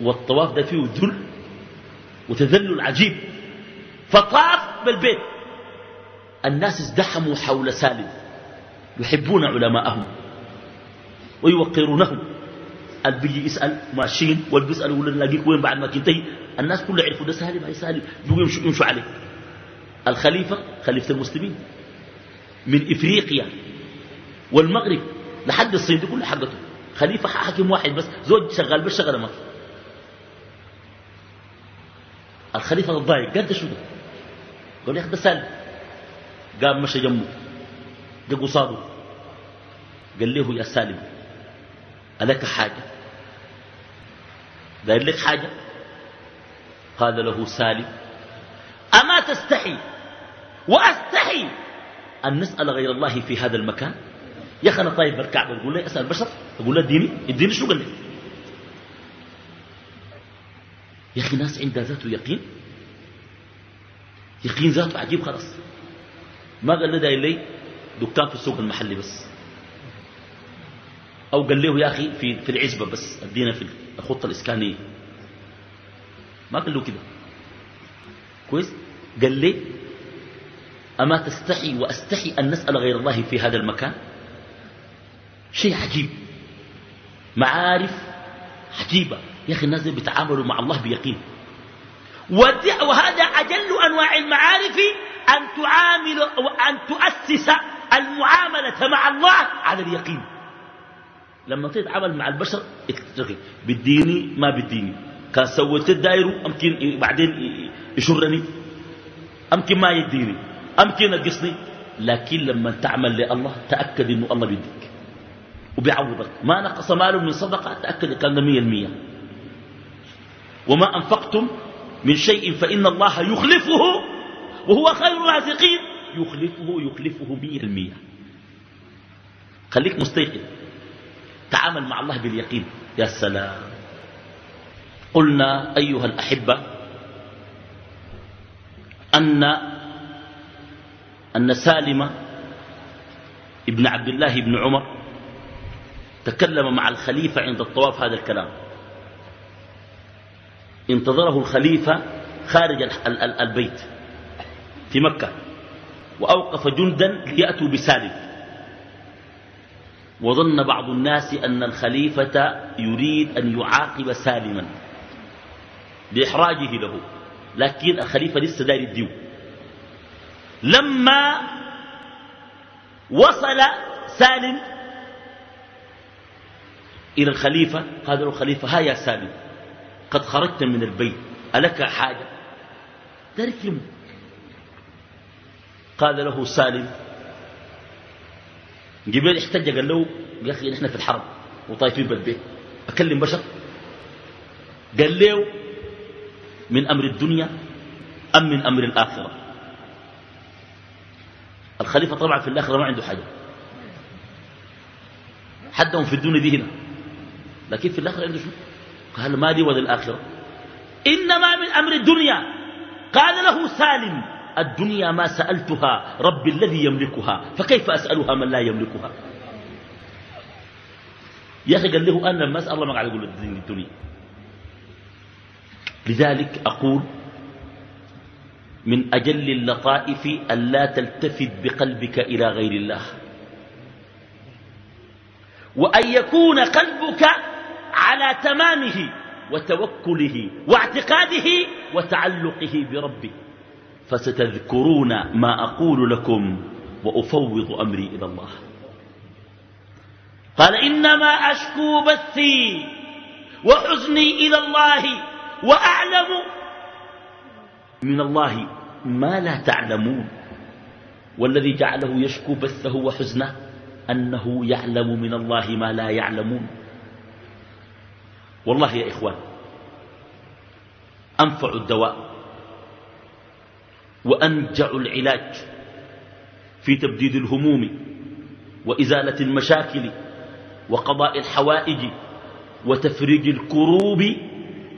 والطواف ده فيه ذل وتذلل عجيب. فطاف بالبيت. الناس ازدحموا حول سالم. يحبون علماءهم. ويوقرونهم. اللي بيجي يسأل ماشيين واللي بيسأل يقول نلاقيك وين بعد ما تنتهي؟ الناس كلها يعرفوا ده سالم هاي سالم. يمشوا, يمشوا عليه. الخليفة خليفة المسلمين. من إفريقيا والمغرب. لحد الصين دي كلها حقته. خليفة حاكم واحد بس. زوج شغال بس شغله ما الخليفة الضايق قال ده شو ده قال يا أخي ده سالم. قام مشى جنبه. جا قصاده قال له يا سالم ألك حاجة؟ داير لك حاجة؟ قال له سالم أما تستحي وأستحي أن نسأل غير الله في هذا المكان؟ يا أخي أنا طيب بالكعبة يقول لي أسأل بشر أقول له اديني اديني شو قال لي؟ يا أخي ناس عندها ذاته يقين؟ يقين ذاته عجيب خلاص. ما قال لي داير لي دكان في السوق المحلي بس. أو قال له يا أخي في, في العزبة بس أدينا في الخطة الإسكانية. ما قال له كده. كويس؟ قال لي أما تستحي وأستحي أن نسأل غير الله في هذا المكان؟ شيء عجيب. معارف عجيبة. يا أخي الناس بيتعاملوا مع الله بيقين. وهذا أجل أنواع المعارف أن تعامل وأن تؤسس المعاملة مع الله على اليقين. لما تتعامل مع البشر بديني ما بديني كان سويت الدائر أمكن بعدين يشرني أمكن ما يديني أمكن ينقصني لكن لما تعمل لله تأكد أنه الله بيديك وبيعوضك ما نقص مال من صدقة تأكد كان مية المية وما أنفقتم من شيء فإن الله يخلفه وهو خير الرازقين يخلفه يخلفه مية المية خليك مستيقظ تعامل مع الله باليقين يا سلام قلنا أيها الأحبة أن أن سالم ابن عبد الله بن عمر تكلم مع الخليفة عند الطواف هذا الكلام. انتظره الخليفة خارج البيت في مكة وأوقف جندا ليأتوا بسالم. وظن بعض الناس أن الخليفة يريد أن يعاقب سالما. لإحراجه له. لكن الخليفة لسه داير الديو لما وصل سالم إلى الخليفة قال له الخليفة ها يا سالم قد خرجت من البيت ألك حاجة؟ تركم قال له سالم جبريل احتج قال له يا أخي نحن في الحرب وطايفين بالبيت أكلم بشر؟ قال له من أمر الدنيا أم من أمر الآخرة. الخليفة طبعا في الآخرة ما عنده حاجة. حدهم في الدنيا دي هنا. لكن في الآخرة عنده شو؟ قال ما دي ولا إنما من أمر الدنيا. قال له سالم الدنيا ما سألتها رب الذي يملكها. فكيف أسألها من لا يملكها؟ يا أخي قال له أنا لما أسأل الله ما قاعد أقول الدنيا. لذلك أقول من أجل اللطائف ألا تلتفت بقلبك إلى غير الله. وأن يكون قلبك على تمامه وتوكله واعتقاده وتعلقه بربه. فستذكرون ما أقول لكم وأفوض أمري إلى الله. قال إنما أشكو بثي وحزني إلى الله وأعلم. من الله ما لا تعلمون. والذي جعله يشكو بثه وحزنه أنه يعلم من الله ما لا يعلمون. والله يا إخوان أنفع الدواء وأنجع العلاج في تبديد الهموم وإزالة المشاكل وقضاء الحوائج وتفريج الكروب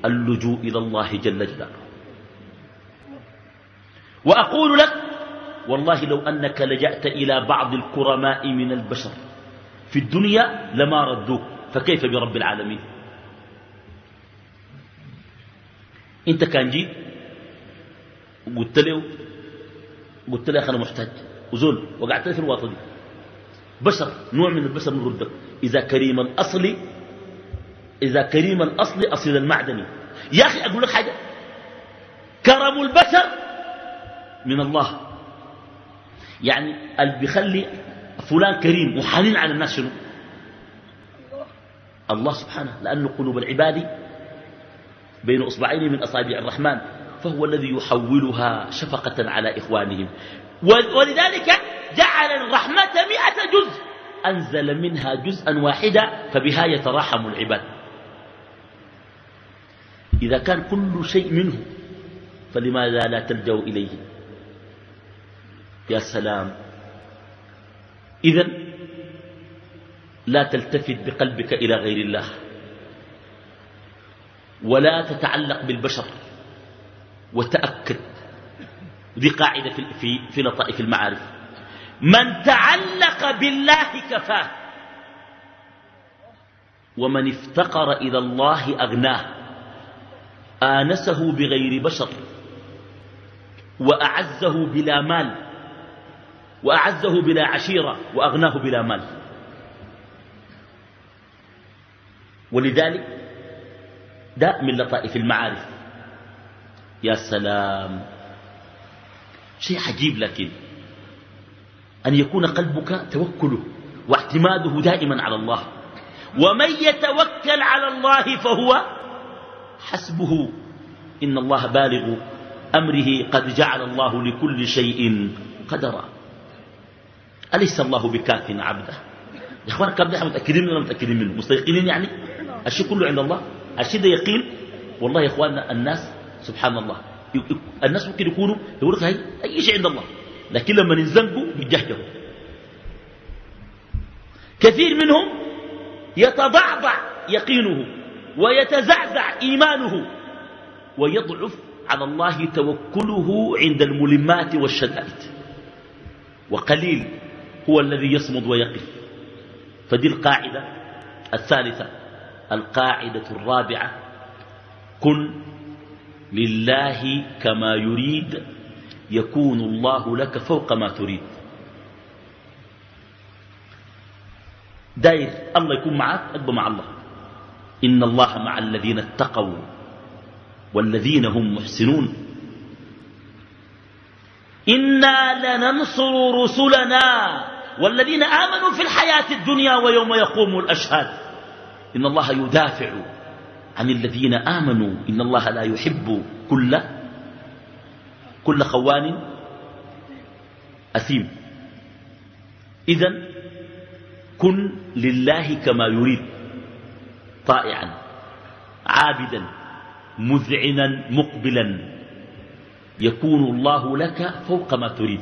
اللجوء إلى الله جل جلاله. وأقول لك والله لو أنك لجأت إلى بعض الكرماء من البشر في الدنيا لما ردوك فكيف برب العالمين؟ أنت كان جيت وقلت له قلت له أنا محتاج وزول وقعت في الواطة دي. بشر نوع من البشر نردك إذا كريم الأصل إذا كريم الأصل اصل المعدني يا أخي أقول لك حاجة. كرم البشر من الله. يعني اللي بيخلي فلان كريم وحنين على الناس شنو؟ الله سبحانه. لأن قلوب العباد بين أصبعين من أصابع الرحمن. فهو الذي يحولها شفقة على إخوانهم. ولذلك جعل الرحمة مئة جزء. أنزل منها جزءا واحدا فبها يتراحم العباد. إذا كان كل شيء منه فلماذا لا تلجأ إليه؟ يا سلام. إذا لا تلتفت بقلبك إلى غير الله. ولا تتعلق بالبشر. وتأكد. دي قاعدة في, في, في لطائف المعارف. من تعلق بالله كفاه. ومن افتقر إلى الله أغناه. آنسه بغير بشر وأعزه بلا مال وأعزه بلا عشيرة وأغناه بلا مال. ولذلك ده من لطائف المعارف. يا سلام شيء عجيب لكن أن يكون قلبك توكله واعتماده دائما على الله. ومن يتوكل على الله فهو حسبه. إن الله بالغ أمره قد جعل الله لكل شيء قدرا. أليس الله بكاف عبده؟ يا إخوان كم نحن متأكدين ولا متأكدين منه مستيقنين يعني؟ الشيء كله عند الله؟ الشيء ده يقين؟ والله يا اخواننا الناس سبحان الله الناس ممكن يكونوا يقول لك أي شيء عند الله. لكن لما ينزنقوا يتجهجروا كثير منهم يتضعضع يقينه. ويتزعزع إيمانه ويضعف على الله توكله عند الملمات والشدائد. وقليل هو الذي يصمد ويقف. فدي القاعدة الثالثة القاعدة الرابعة كن لله كما يريد يكون الله لك فوق ما تريد. داير الله يكون معك أكبر مع الله. إن الله مع الذين اتقوا والذين هم محسنون. إنا لننصر رسلنا والذين آمنوا في الحياة الدنيا ويوم يقوم الأشهاد. إن الله يدافع عن الذين آمنوا. إن الله لا يحب كل كل خوان أثيم. إذن كن لله كما يريد. طائعا عابدا مذعنا مقبلا. يكون الله لك فوق ما تريد.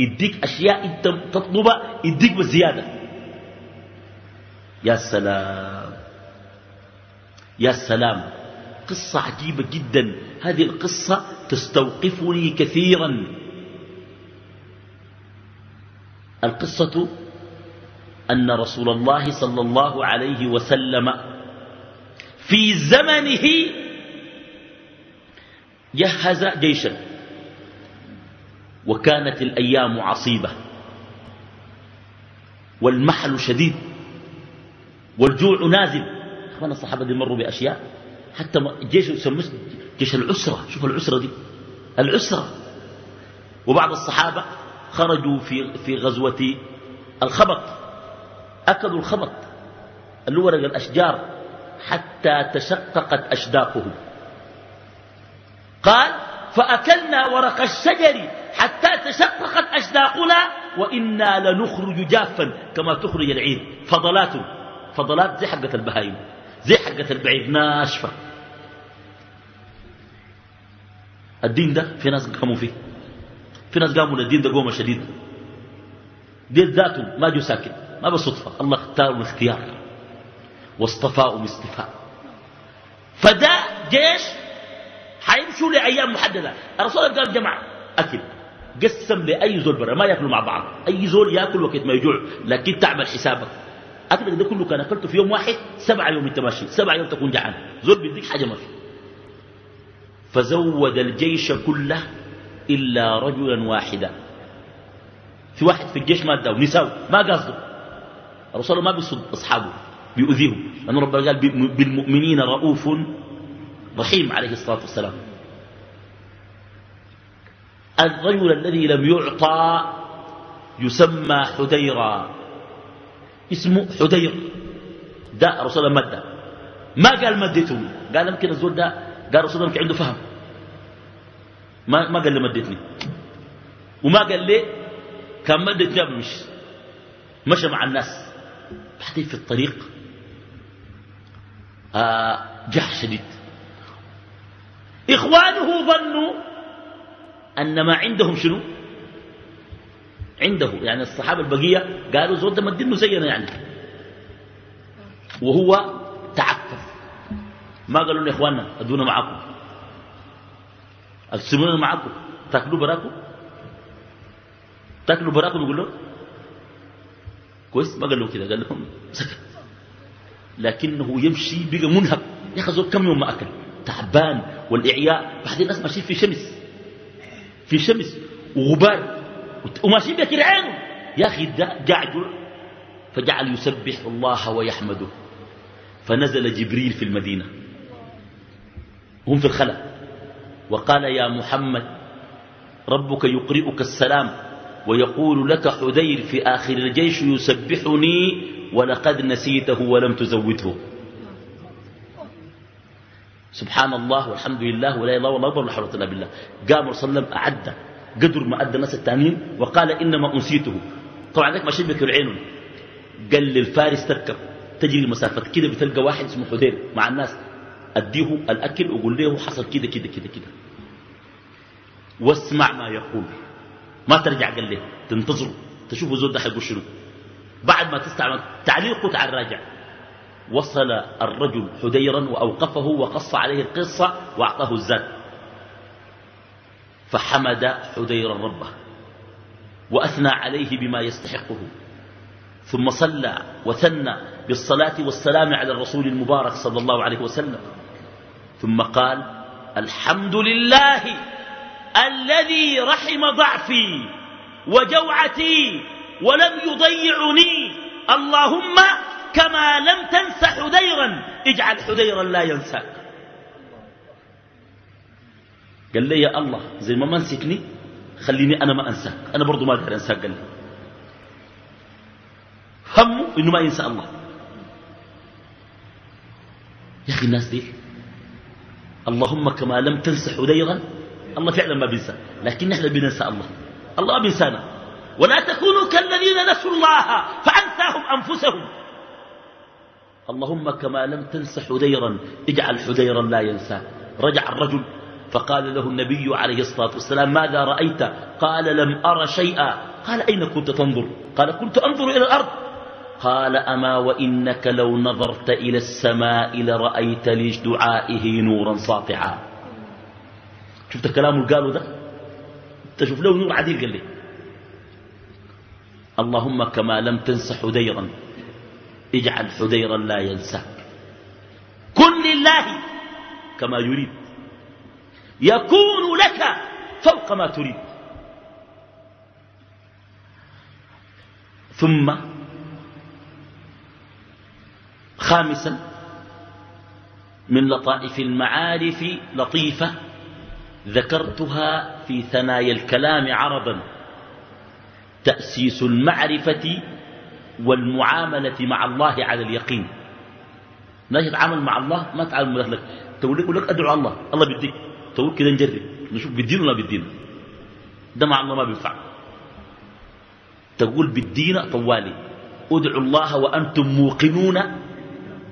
يديك أشياء أنت تطلبها يديك بزيادة. يا سلام. يا سلام. قصة عجيبة جدا. هذه القصة تستوقفني كثيرا. القصة أن رسول الله صلى الله عليه وسلم في زمنه جهز جيشا. وكانت الأيام عصيبة. والمحل شديد. والجوع نازل. أخوانا الصحابة دي مروا بأشياء. حتى الجيش يسمى جيش العسرة. شوف العسرة دي. العسرة. وبعض الصحابة خرجوا في, في غزوة الخبط. أكلوا الخبط. اللي ورق الأشجار حتى تشققت أشداقهم قال فأكلنا ورق الشجر حتى تشققت أشداقنا وإنا لنخرج جافا كما تخرج العيد فضلات فضلات زي حقة البهايم زي حقة البعيد ناشفة. الدين ده في ناس قاموا فيه. في ناس قاموا للدين ده قومة شديدة. دين ذاته ما جو ساكت ما بالصدفة الله اختارهم اختيار واصطفاهم اصطفاء فده جيش حيمشوا لأيام محددة. الرسول قال جماعة أكل قسم لأي زول برا ما يأكلوا مع بعض. أي زول يأكل وقت ما يجوع لكن تعمل حسابك. أكلك ده كله كان أكلته في يوم واحد سبعة يوم أنت ماشي سبعة يوم تكون جعان. زول بيديك حاجة ماشي فزود الجيش كله إلا رجلا واحدا في واحد في الجيش ما اداه ما قصده. الرسول ما بيصد أصحابه. بيؤذيهم. لأن ربنا قال بالمؤمنين رؤوف رحيم عليه الصلاة والسلام. الرجل الذي لم يعطى يسمى حديرا اسمه حدير ده رسول الله مده ما قال مدته. قال يمكن الزول ده قال رسول الله عنده فهم. ما ما قال لي مدتني. وما قال لي كان مدتني مش مشى مع الناس. بعدين في الطريق. آه جح شديد. إخوانه ظنوا أن ما عندهم شنو؟ عنده يعني الصحابة البقية قالوا زود ده مدينه زينا يعني. وهو تعفف. ما قالوا لنا إخواننا أدونا معكم أقسمونا معكم تاكلوا براكم؟ تاكلوا براكم؟ نقول له كويس. ما قال له كده قال لهم [LAUGHS] سكت. لكنه يمشي بقى منهك. يا أخي كم يوم ما أكل. تعبان والإعياء. بعدين الناس ماشيين في شمس. في شمس. وغبار. وماشيين بكر عينه. يا أخي جعجع فجعل يسبح الله ويحمده. فنزل جبريل في المدينة. هم في الخلا. وقال يا محمد ربك يقرئك السلام ويقول لك حدير في آخر الجيش يسبحني ولقد نسيته ولم تزوده سبحان الله والحمد لله ولا إله إلا الله ولا حول ولا بالله. قام عليه وسلم أعد قدر ما أدى الناس الثانيين وقال إنما أنسيته. طبعا ذلك ماشيين بكر عينه قال للفارس تركب. تجري مسافة كده بتلقى واحد اسمه حدير مع الناس. أديه الأكل وقول له حصل كده كده كده كده. واسمع ما يقول. ما ترجع قال له تنتظروا تشوفوا زود ده حيقول شنو. بعد ما تستعمل تعليقه تعال راجع وصل الرجل حديرا وأوقفه وقص عليه القصة وأعطاه الزاد. فحمد حديرا ربه وأثنى عليه بما يستحقه. ثم صلى وثنى بالصلاة والسلام على الرسول المبارك صلى الله عليه وسلم. ثم قال الحمد لله الذي رحم ضعفي وجوعتي ولم يضيعني. اللهم كما لم تنس حديرا اجعل حديرا لا ينساك. قال لي يا الله زي ما منسكني خليني أنا ما أنساك. أنا برضو ما أقدر أنساك قال لي. همه إنه ما ينسى الله. يا أخي الناس دي اللهم كما لم تنسى حديرا الله فعلا ما بينسى. لكن نحن بننسى الله. الله بينسانا. ولا تكونوا كالذين نسوا الله فأنساهم أنفسهم. اللهم كما لم تنس حديرا اجعل حديرا لا ينسى. رجع الرجل فقال له النبي عليه الصلاة والسلام ماذا رأيت؟ قال لم أر شيئا. قال أين كنت تنظر؟ قال كنت أنظر إلى الأرض. قال أما وإنك لو نظرت إلى السماء لرأيت لدعائه نورا ساطعا. شفت الكلام اللي قاله ده؟ تشوف له نور عديل قال لي. اللهم كما لم تنس حديرا اجعل حديرا لا ينساك كن لله كما يريد. يكون لك فوق ما تريد. ثم خامسا من لطائف المعارف لطيفة ذكرتها في ثنايا الكلام عرضا تأسيس المعرفة والمعاملة مع الله على اليقين. لا تتعامل مع الله ما تعامل لك تقول لك أدعو الله الله بيديك. تقول كده نجرب نشوف بالدين ولا بالدين. ده مع الله ما بينفع. تقول بالدين طوالي. ادعوا الله وأنتم موقنون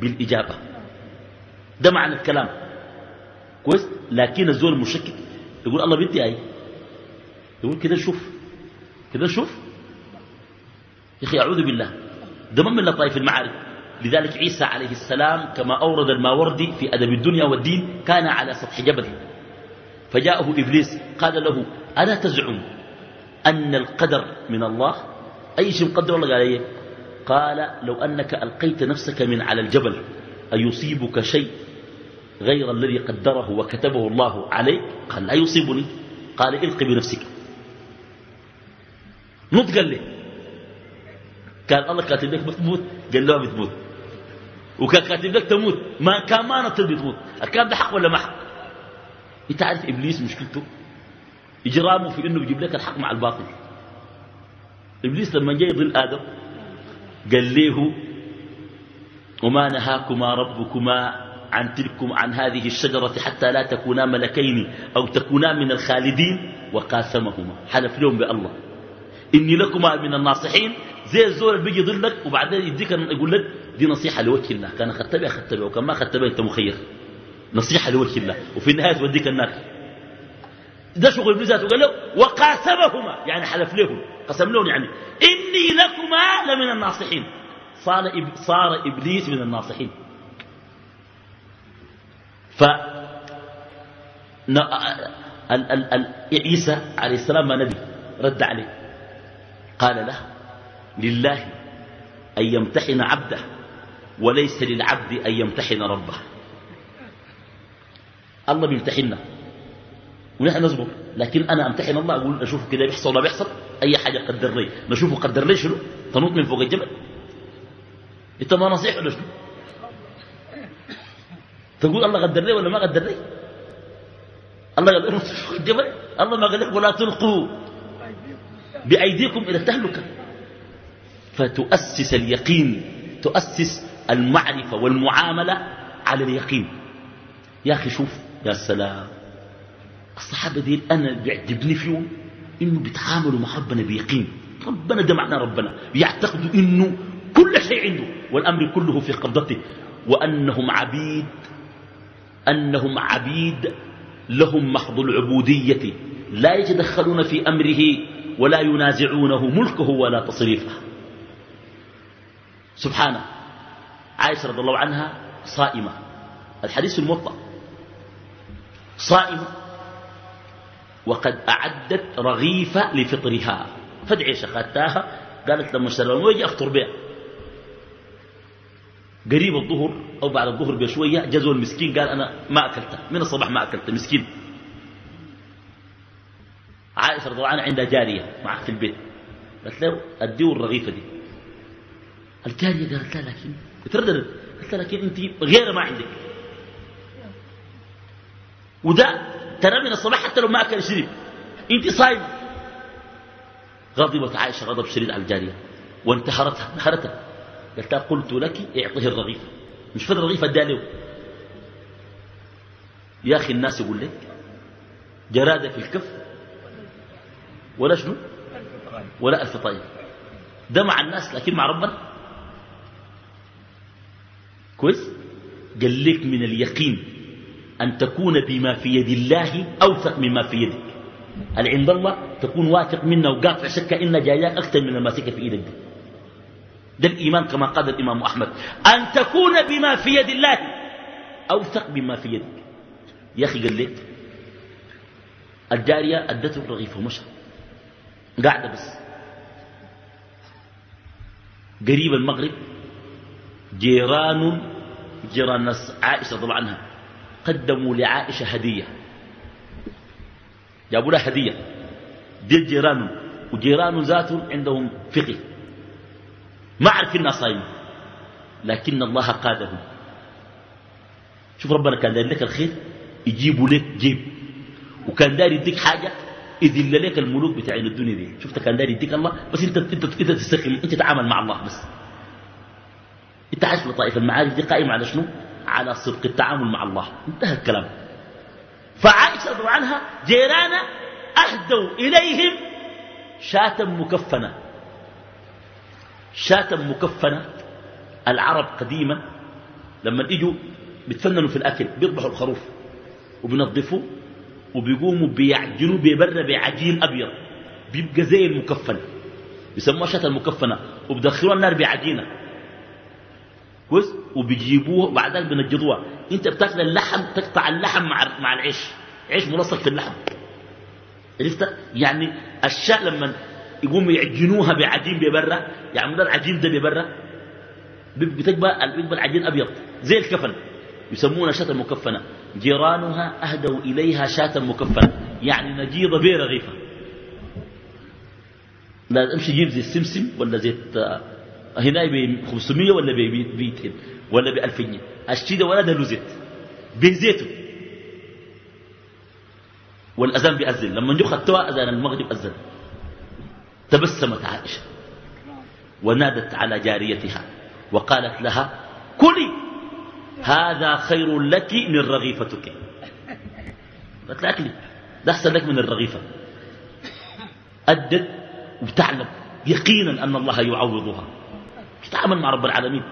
بالإجابة. ده معنى الكلام. كويس؟ لكن الزول المشكك يقول الله بدي أي. يقول كده شوف. كده شوف. يا أخي أعوذ بالله. ده من لطائف المعارف. لذلك عيسى عليه السلام كما أورد الماوردي في أدب الدنيا والدين كان على سطح جبل. فجاءه إبليس قال له ألا تزعم أن القدر من الله؟ أي شيء مقدر الله قال إيه؟ قال لو أنك ألقيت نفسك من على الجبل أيصيبك شيء غير الذي قدره وكتبه الله عليك؟ قال لا يصيبني. قال الق بنفسك. نط قال لي. كان الله كاتب لك بتموت قال له بتموت. وكان كاتب لك تموت. ما كان ما نطل بتموت. الكلام ده حق ولا ما حق؟ انت عارف إبليس مشكلته؟ إجرامه في إنه بيجيب لك الحق مع الباطل. إبليس لما جاي يضل آدم قال له وما نهاكما ربكما عن تلكم عن هذه الشجرة حتى لا تكونا ملكين أو تكونا من الخالدين وقاسمهما. حلف لهم بالله. إني لكما من الناصحين. زي الزول اللي بيجي يضلك وبعدين يديك يقول لك دي نصيحة لوجه الله. كان أخذت بها أخذت بها وكان ما أخذت بها أنت مخير. نصيحة لوجه الله. وفي النهاية توديك النار. ده شغل ابن ذاته قال له وقاسمهما. يعني حلف لهم. قسم لهم يعني. إني لكما لمن الناصحين. صار, إب صار إبليس من الناصحين. ف عيسى عليه السلام ما نبي. رد عليه. قال له لله أن يمتحن عبده وليس للعبد أن يمتحن ربه. الله بيمتحننا. ونحن نصبر. لكن أنا أمتحن الله أقول أشوف كده بيحصل ولا بيحصل؟ أي حاجة قدر لي. نشوفه قدر لي شنو؟ تنوط من فوق الجبل. أنت ما نصيح ولا شنو؟ تقول الله قدر لي ولا ما قدر لي؟ الله قال لهم فوق الجبل؟ الله ما قال لك ولا تلقوا. بأيديكم إلى التهلكة. فتؤسس اليقين تؤسس المعرفة والمعاملة على اليقين. يا أخي شوف يا سلام. الصحابة دي أنا بيعجبني فيهم إنه بيتعاملوا مع ربنا بيقين. ربنا ده معنى ربنا بيعتقدوا إنه كل شيء عنده والأمر كله في قبضته. وأنهم عبيد أنهم عبيد لهم محض العبودية. لا يتدخلون في أمره ولا ينازعونه ملكه ولا تصريفه. سبحانه. عائشة رضي الله عنها صائمة. الحديث الموطأ. صائمة. وقد أعدت رغيفة لفطرها. فدعي شخاتاها قالت لما شربوا ويجي أفطر بها. قريب الظهر أو بعد الظهر بشوية جزو المسكين قال أنا ما أكلت من الصباح ما أكلت مسكين. عائشة رضي الله عنها عندها جارية معها في البيت. قالت له أديه الرغيفة دي. الجارية قالت لا لكن بتردد. قالت لا لكن أنت غير ما عندك. وده ترى من الصباح حتى لو ما أكل شريب أنت صايم. غضبت عائشة غضب شديد على الجارية. وانتحرتها انتحرتها. قالت لها قلت لك اعطه الرغيف مش فد الرغيف اديها له. يا أخي الناس يقول لك جرادة في الكف ولا شنو؟ ولا ألف طيب. ده مع الناس لكن مع ربنا؟ كويس؟ قال لك من اليقين أن تكون بما في يد الله أوثق مما في يدك. اللي عند الله تكون واثق منه وقاطع شك إن جاياك أكثر من الماسكة في إيدك؟ ده الإيمان كما قال الإمام أحمد. أن تكون بما في يد الله أوثق بما في يدك. يا أخي قال لك الجارية أدته الرغيف ومشى قاعدة بس. قريب المغرب جيران جيران عائشة الله عنها قدموا لعائشة هدية. جابوا لها هدية. دي جيران وجيران ذاتهم عندهم فقه. ما عارفين صايمة لكن الله قادهم. شوف ربنا كان داير لك الخير يجيبوا لك جيب. وكان داير يديك حاجة يذل لك الملوك بتاعين الدنيا دي. شفت كان داير يديك الله؟ بس انت انت أنت تستقيم أنت تتعامل مع الله بس. أنت عايش في المعارف دي قائمة على شنو؟ على صدق التعامل مع الله. انتهى الكلام. فعائشة رضي عنها جيرانة أهدوا إليهم شاة مكفنة. شاة مكفنة. العرب قديما لما يجوا بيتفننوا في الأكل بيطبحوا الخروف وبينظفوه. وبيقوموا بيعجنوا بيبرى بعجين أبيض. بيبقى زي المكفن يسموها شاة المكفنة. وبدخلوها النار بعجينة. كويس؟ وبيجيبوها وبعد ذلك بينجضوها انت بتاكل اللحم تقطع اللحم مع مع العيش. عيش ملصق في اللحم. عرفت؟ يعني الشاء لما يقوموا يعجنوها بعجين ببرة يعملوا العجين ده ببرة بتبقى بيبقى العجين أبيض. زي الكفن. يسمونها شاة مكفنة جيرانها أهدوا إليها شاة مكفنة يعني نجيضة بيه رغيفة. لا أمشي جيب زي السمسم ولا زيت هنا ب 500 ولا ب 200 ولا ب 2000 الشيء ده ولا ده زيت. بزيته والأذان بيأذن. لما نجو خدتها أذان المغرب أذن. تبسمت عائشة. ونادت على جاريتها وقالت لها كلي. هذا خير لك من رغيفتك. قالت أكلي ده أحسن لك من الرغيفة. أدت وتعلم يقينا أن الله يعوضها. تتعامل مع رب العالمين.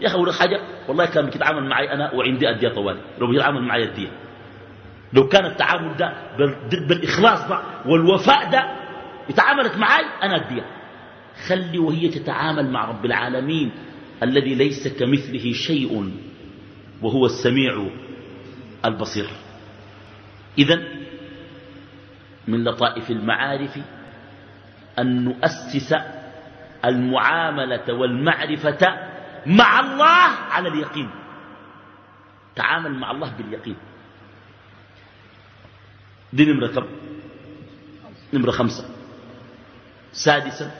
يا أخي أقول حاجة؟ والله كان بيتعامل معي أنا وعندي أدية طوالي لو بيتعامل معي أدية. لو كان التعامل ده بالإخلاص ده والوفاء ده يتعاملت معي أنا أدية. خلي وهي تتعامل مع رب العالمين. الذي ليس كمثله شيء. وهو السميع البصير. إذا من لطائف المعارف أن نؤسس المعاملة والمعرفة مع الله على اليقين. تعامل مع الله باليقين. دي نمرة كم؟ نمرة خمسة. سادسا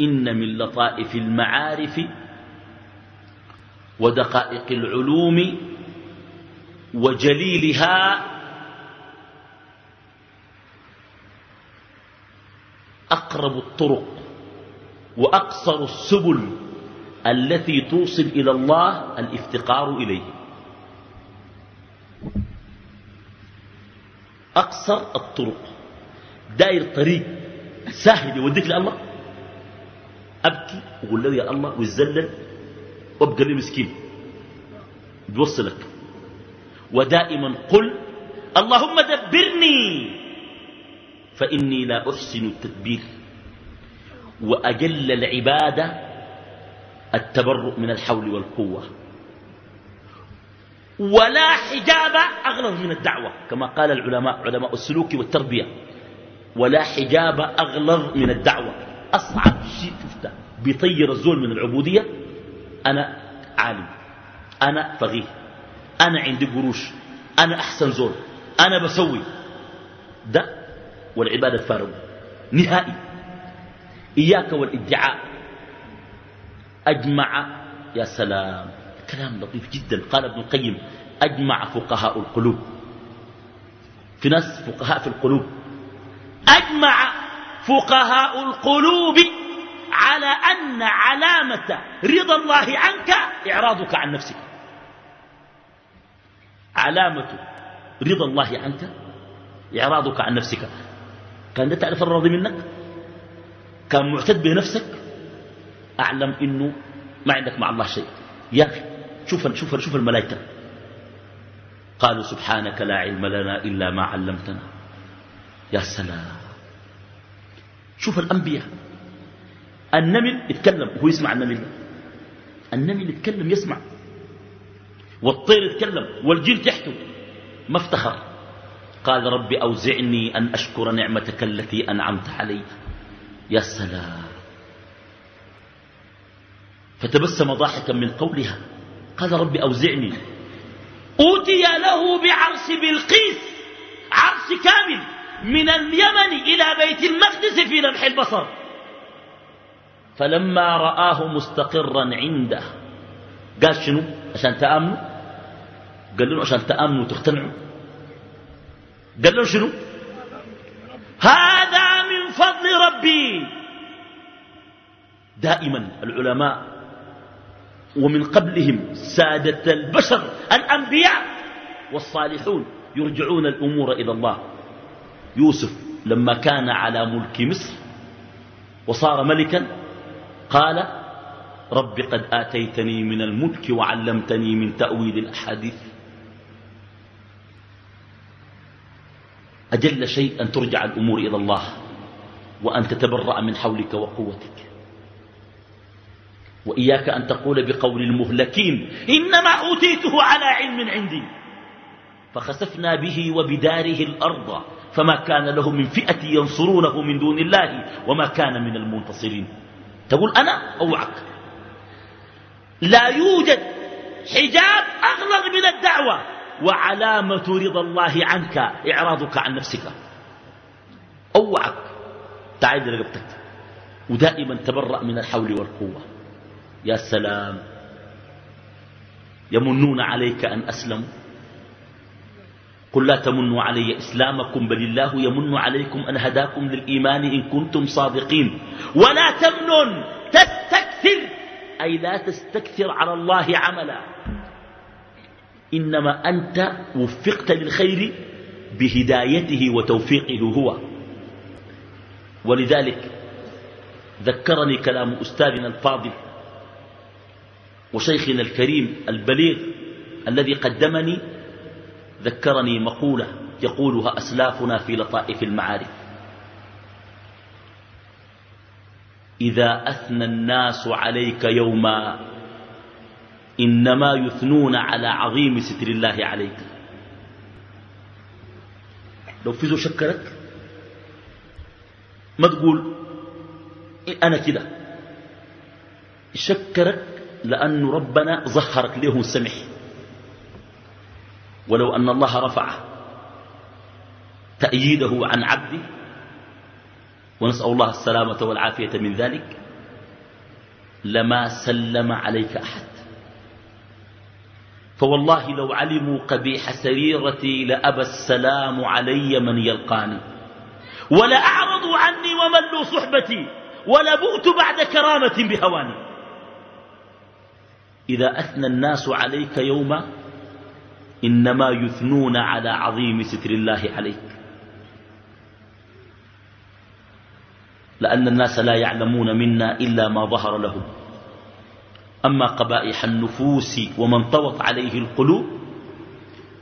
إن من لطائف المعارف ودقائق العلوم وجليلها أقرب الطرق وأقصر السبل التي توصل إلى الله الافتقار إليه. أقصر الطرق. داير طريق سهل يوديك لله. أبكي وقول له يا الله ويتذلل وابقى لي مسكين. بيوصلك. ودائما قل اللهم دبرني فإني لا أحسن التدبير. وأجل العبادة التبرؤ من الحول والقوة. ولا حجاب أغلظ من الدعوة كما قال العلماء علماء السلوك والتربية. ولا حجاب أغلظ من الدعوة. أصعب شيء تفتح بيطير الزول من العبودية أنا عالم. أنا فقيه. أنا عندي قروش. أنا أحسن زول. أنا بسوي. ده والعبادة فارغ نهائي. إياك والادعاء. أجمع يا سلام. كلام لطيف جدا. قال ابن القيم أجمع فقهاء القلوب. في ناس فقهاء في القلوب. أجمع فقهاء القلوب. على أن علامة رضا الله عنك إعراضك عن نفسك. علامة رضا الله عنك إعراضك عن نفسك. كان ده تعرف الراضي منك؟ كان معتد بنفسك أعلم إنه ما عندك مع الله شيء. يا أخي شوف شوف شوف الملائكة. قالوا سبحانك لا علم لنا إلا ما علمتنا. يا سلام. شوف الأنبياء. النمل يتكلم وهو يسمع النمل النمل يتكلم يسمع. والطير يتكلم والجيل تحته ما افتخر. قال ربي أوزعني أن أشكر نعمتك التي أنعمت علي. يا سلام. فتبسم ضاحكا من قولها. قال ربي أوزعني. أوتي له بعرش بلقيس عرش كامل من اليمن إلى بيت المقدس في لمح البصر. فلما رآه مستقرا عنده قال شنو؟ عشان تآمنوا؟ قال له عشان تآمنوا وتقتنعوا. قال له شنو؟ هذا من فضل ربي. دائما العلماء ومن قبلهم سادة البشر الأنبياء والصالحون يرجعون الأمور إلى الله. يوسف لما كان على ملك مصر وصار ملكا قال رب قد آتيتني من الملك وعلمتني من تأويل الأحاديث. أجل شيء أن ترجع الأمور إلى الله وأن تتبرأ من حولك وقوتك. وإياك أن تقول بقول المهلكين إنما أوتيته على علم عندي. فخسفنا به وبداره الأرض فما كان له من فئة ينصرونه من دون الله وما كان من المنتصرين. تقول أنا أوعك. لا يوجد حجاب أغلظ من الدعوة. وعلامة رضا الله عنك إعراضك عن نفسك. أوعك. تعيد رقبتك. ودائما تبرأ من الحول والقوة. يا سلام. يمنون عليك أن أسلموا. قل لا تمنوا علي إسلامكم بل الله يمن عليكم أن هداكم للإيمان إن كنتم صادقين. ولا تمنن تستكثر أي لا تستكثر على الله عملا. إنما أنت وفقت للخير بهدايته وتوفيقه هو. ولذلك ذكرني كلام أستاذنا الفاضل وشيخنا الكريم البليغ الذي قدمني ذكرني مقولة يقولها أسلافنا في لطائف المعارف. إذا أثنى الناس عليك يوما إنما يثنون على عظيم ستر الله عليك. لو فيزو شكرك ما تقول أنا كده؟ شكرك لأن ربنا ظهرك له السمح ولو أن الله رفع تأييده عن عبده ونسأل الله السلامة والعافية من ذلك لما سلم عليك أحد. فوالله لو علموا قبيح سريرتي لأبى السلام علي من يلقاني ولأعرضوا عني وملوا صحبتي ولبؤت بعد كرامة بهواني. إذا أثنى الناس عليك يوما إنما يثنون على عظيم ستر الله عليك. لأن الناس لا يعلمون منا إلا ما ظهر لهم. أما قبائح النفوس ومن طوت عليه القلوب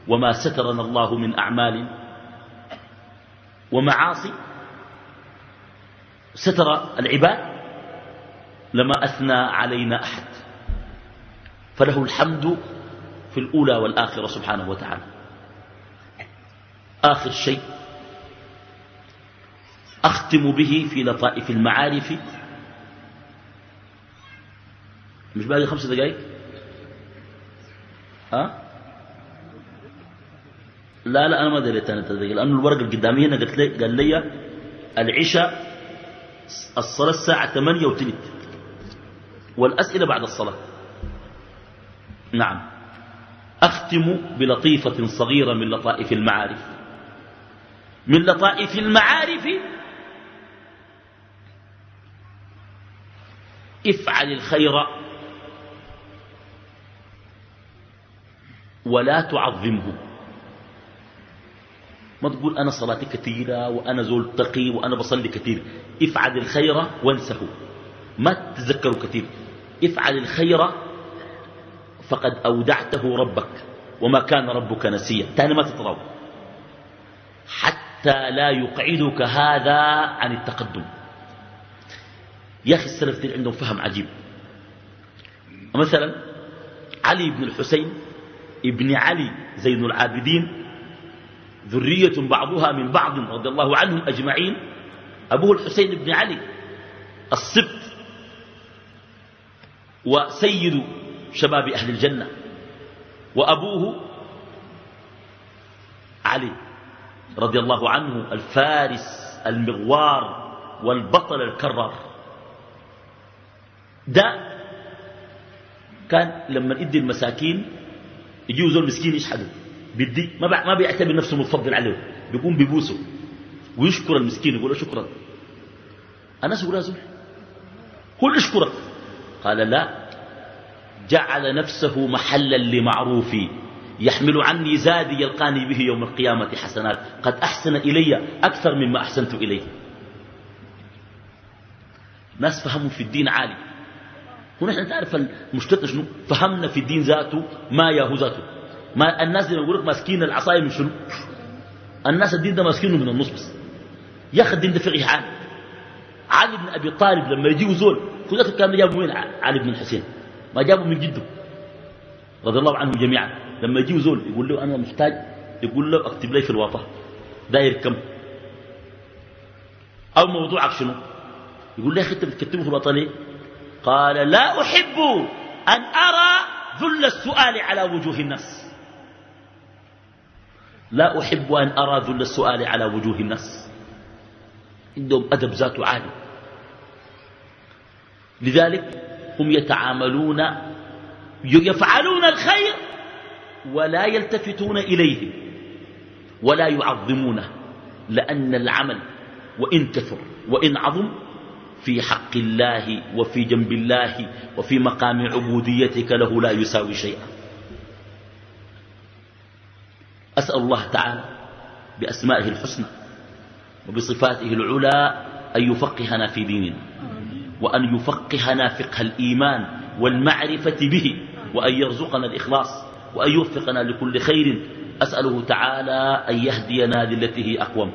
وما سترنا الله من أعمال ومعاصي ستر العباد لما أثنى علينا أحد. فله الحمد في الأولى والآخرة سبحانه وتعالى. آخر شيء أختم به في لطائف المعارف. مش باقي خمس دقائق ها؟ لا لا أنا ما دريت أنا دقائق لأنه الورقة القداميه هنا قلت لي قال لي العشاء الصلاة الساعة 8 وثلث والأسئلة بعد الصلاة. نعم. أختم بلطيفة صغيرة من لطائف المعارف. من لطائف المعارف افعل الخير ولا تعظمه. ما تقول أنا صلاتي كثيرة وأنا زول تقي وأنا بصلي كثير. افعل الخير وانسه. ما تتذكروا كثير. افعل الخير فقد أودعته ربك وما كان ربك نسيا. تاني ما تطروا حتى لا يقعدك هذا عن التقدم. يا أخي السلف دي عندهم فهم عجيب. مثلا علي بن الحسين ابن علي زين العابدين ذرية بعضها من بعض رضي الله عنهم أجمعين. أبوه الحسين بن علي السبت وسيد شباب أهل الجنة. وأبوه علي رضي الله عنه الفارس المغوار والبطل الكرار. ده كان لما يدي المساكين يجيوا زول مسكين يشحدوا بدي ما ما بيعتبر نفسه متفضل عليه. بيقوم بيبوسه ويشكر المسكين يقول له شكرا. الناس يقول زول هو اللي يشكرك قال لا. جعل نفسه محلا لمعروفي. يحمل عني زادي يلقاني به يوم القيامة حسنات. قد أحسن إلي أكثر مما أحسنت إليه. ناس فهموا في الدين عالي. إحنا تعرف المشكلة شنو؟ فهمنا في الدين ذاته ما ياهو ذاته. ما الناس اللي يقول لك ماسكين العصايه من شنو؟ الناس الدين ده ماسكينه من النص بس. يا أخي الدين ده فقه عالي. علي بن أبي طالب لما يجيوا زول كلهم كانوا جابوا من علي بن الحسين ما جابوا من جده رضي الله عنهم جميعا. لما يجيوا زول يقول له أنا محتاج يقول له اكتب لي في الوطا داير كم؟ أو موضوعك شنو؟ يقول له يا أخي أنت بتكتبه في الوطا ليه؟ قال لا أحب أن أرى ذل السؤال على وجوه الناس. لا أحب أن أرى ذل السؤال على وجوه الناس. عندهم أدب ذاته عالي. لذلك هم يتعاملون يفعلون الخير ولا يلتفتون إليه ولا يعظمونه لأن العمل وإن كثر وإن عظم في حق الله وفي جنب الله وفي مقام عبوديتك له لا يساوي شيئا. أسأل الله تعالى بأسمائه الحسنى وبصفاته العلى أن يفقهنا في ديننا. وأن يفقهنا فقه الإيمان والمعرفة به وأن يرزقنا الإخلاص وأن يوفقنا لكل خير. أسأله تعالى أن يهدينا للتي هي أقوم.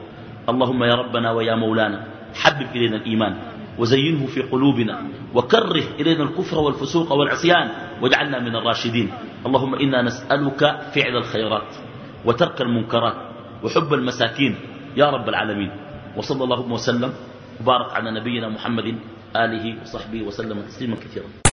اللهم يا ربنا ويا مولانا حبب إلينا الإيمان وزينه في قلوبنا وكره إلينا الكفر والفسوق والعصيان واجعلنا من الراشدين. اللهم إنا نسألك فعل الخيرات وترك المنكرات وحب المساكين. يا رب العالمين. وصلى الله وسلم. وبارك على نبينا محمد. آله وصحبه وسلم تسليما كثيرا.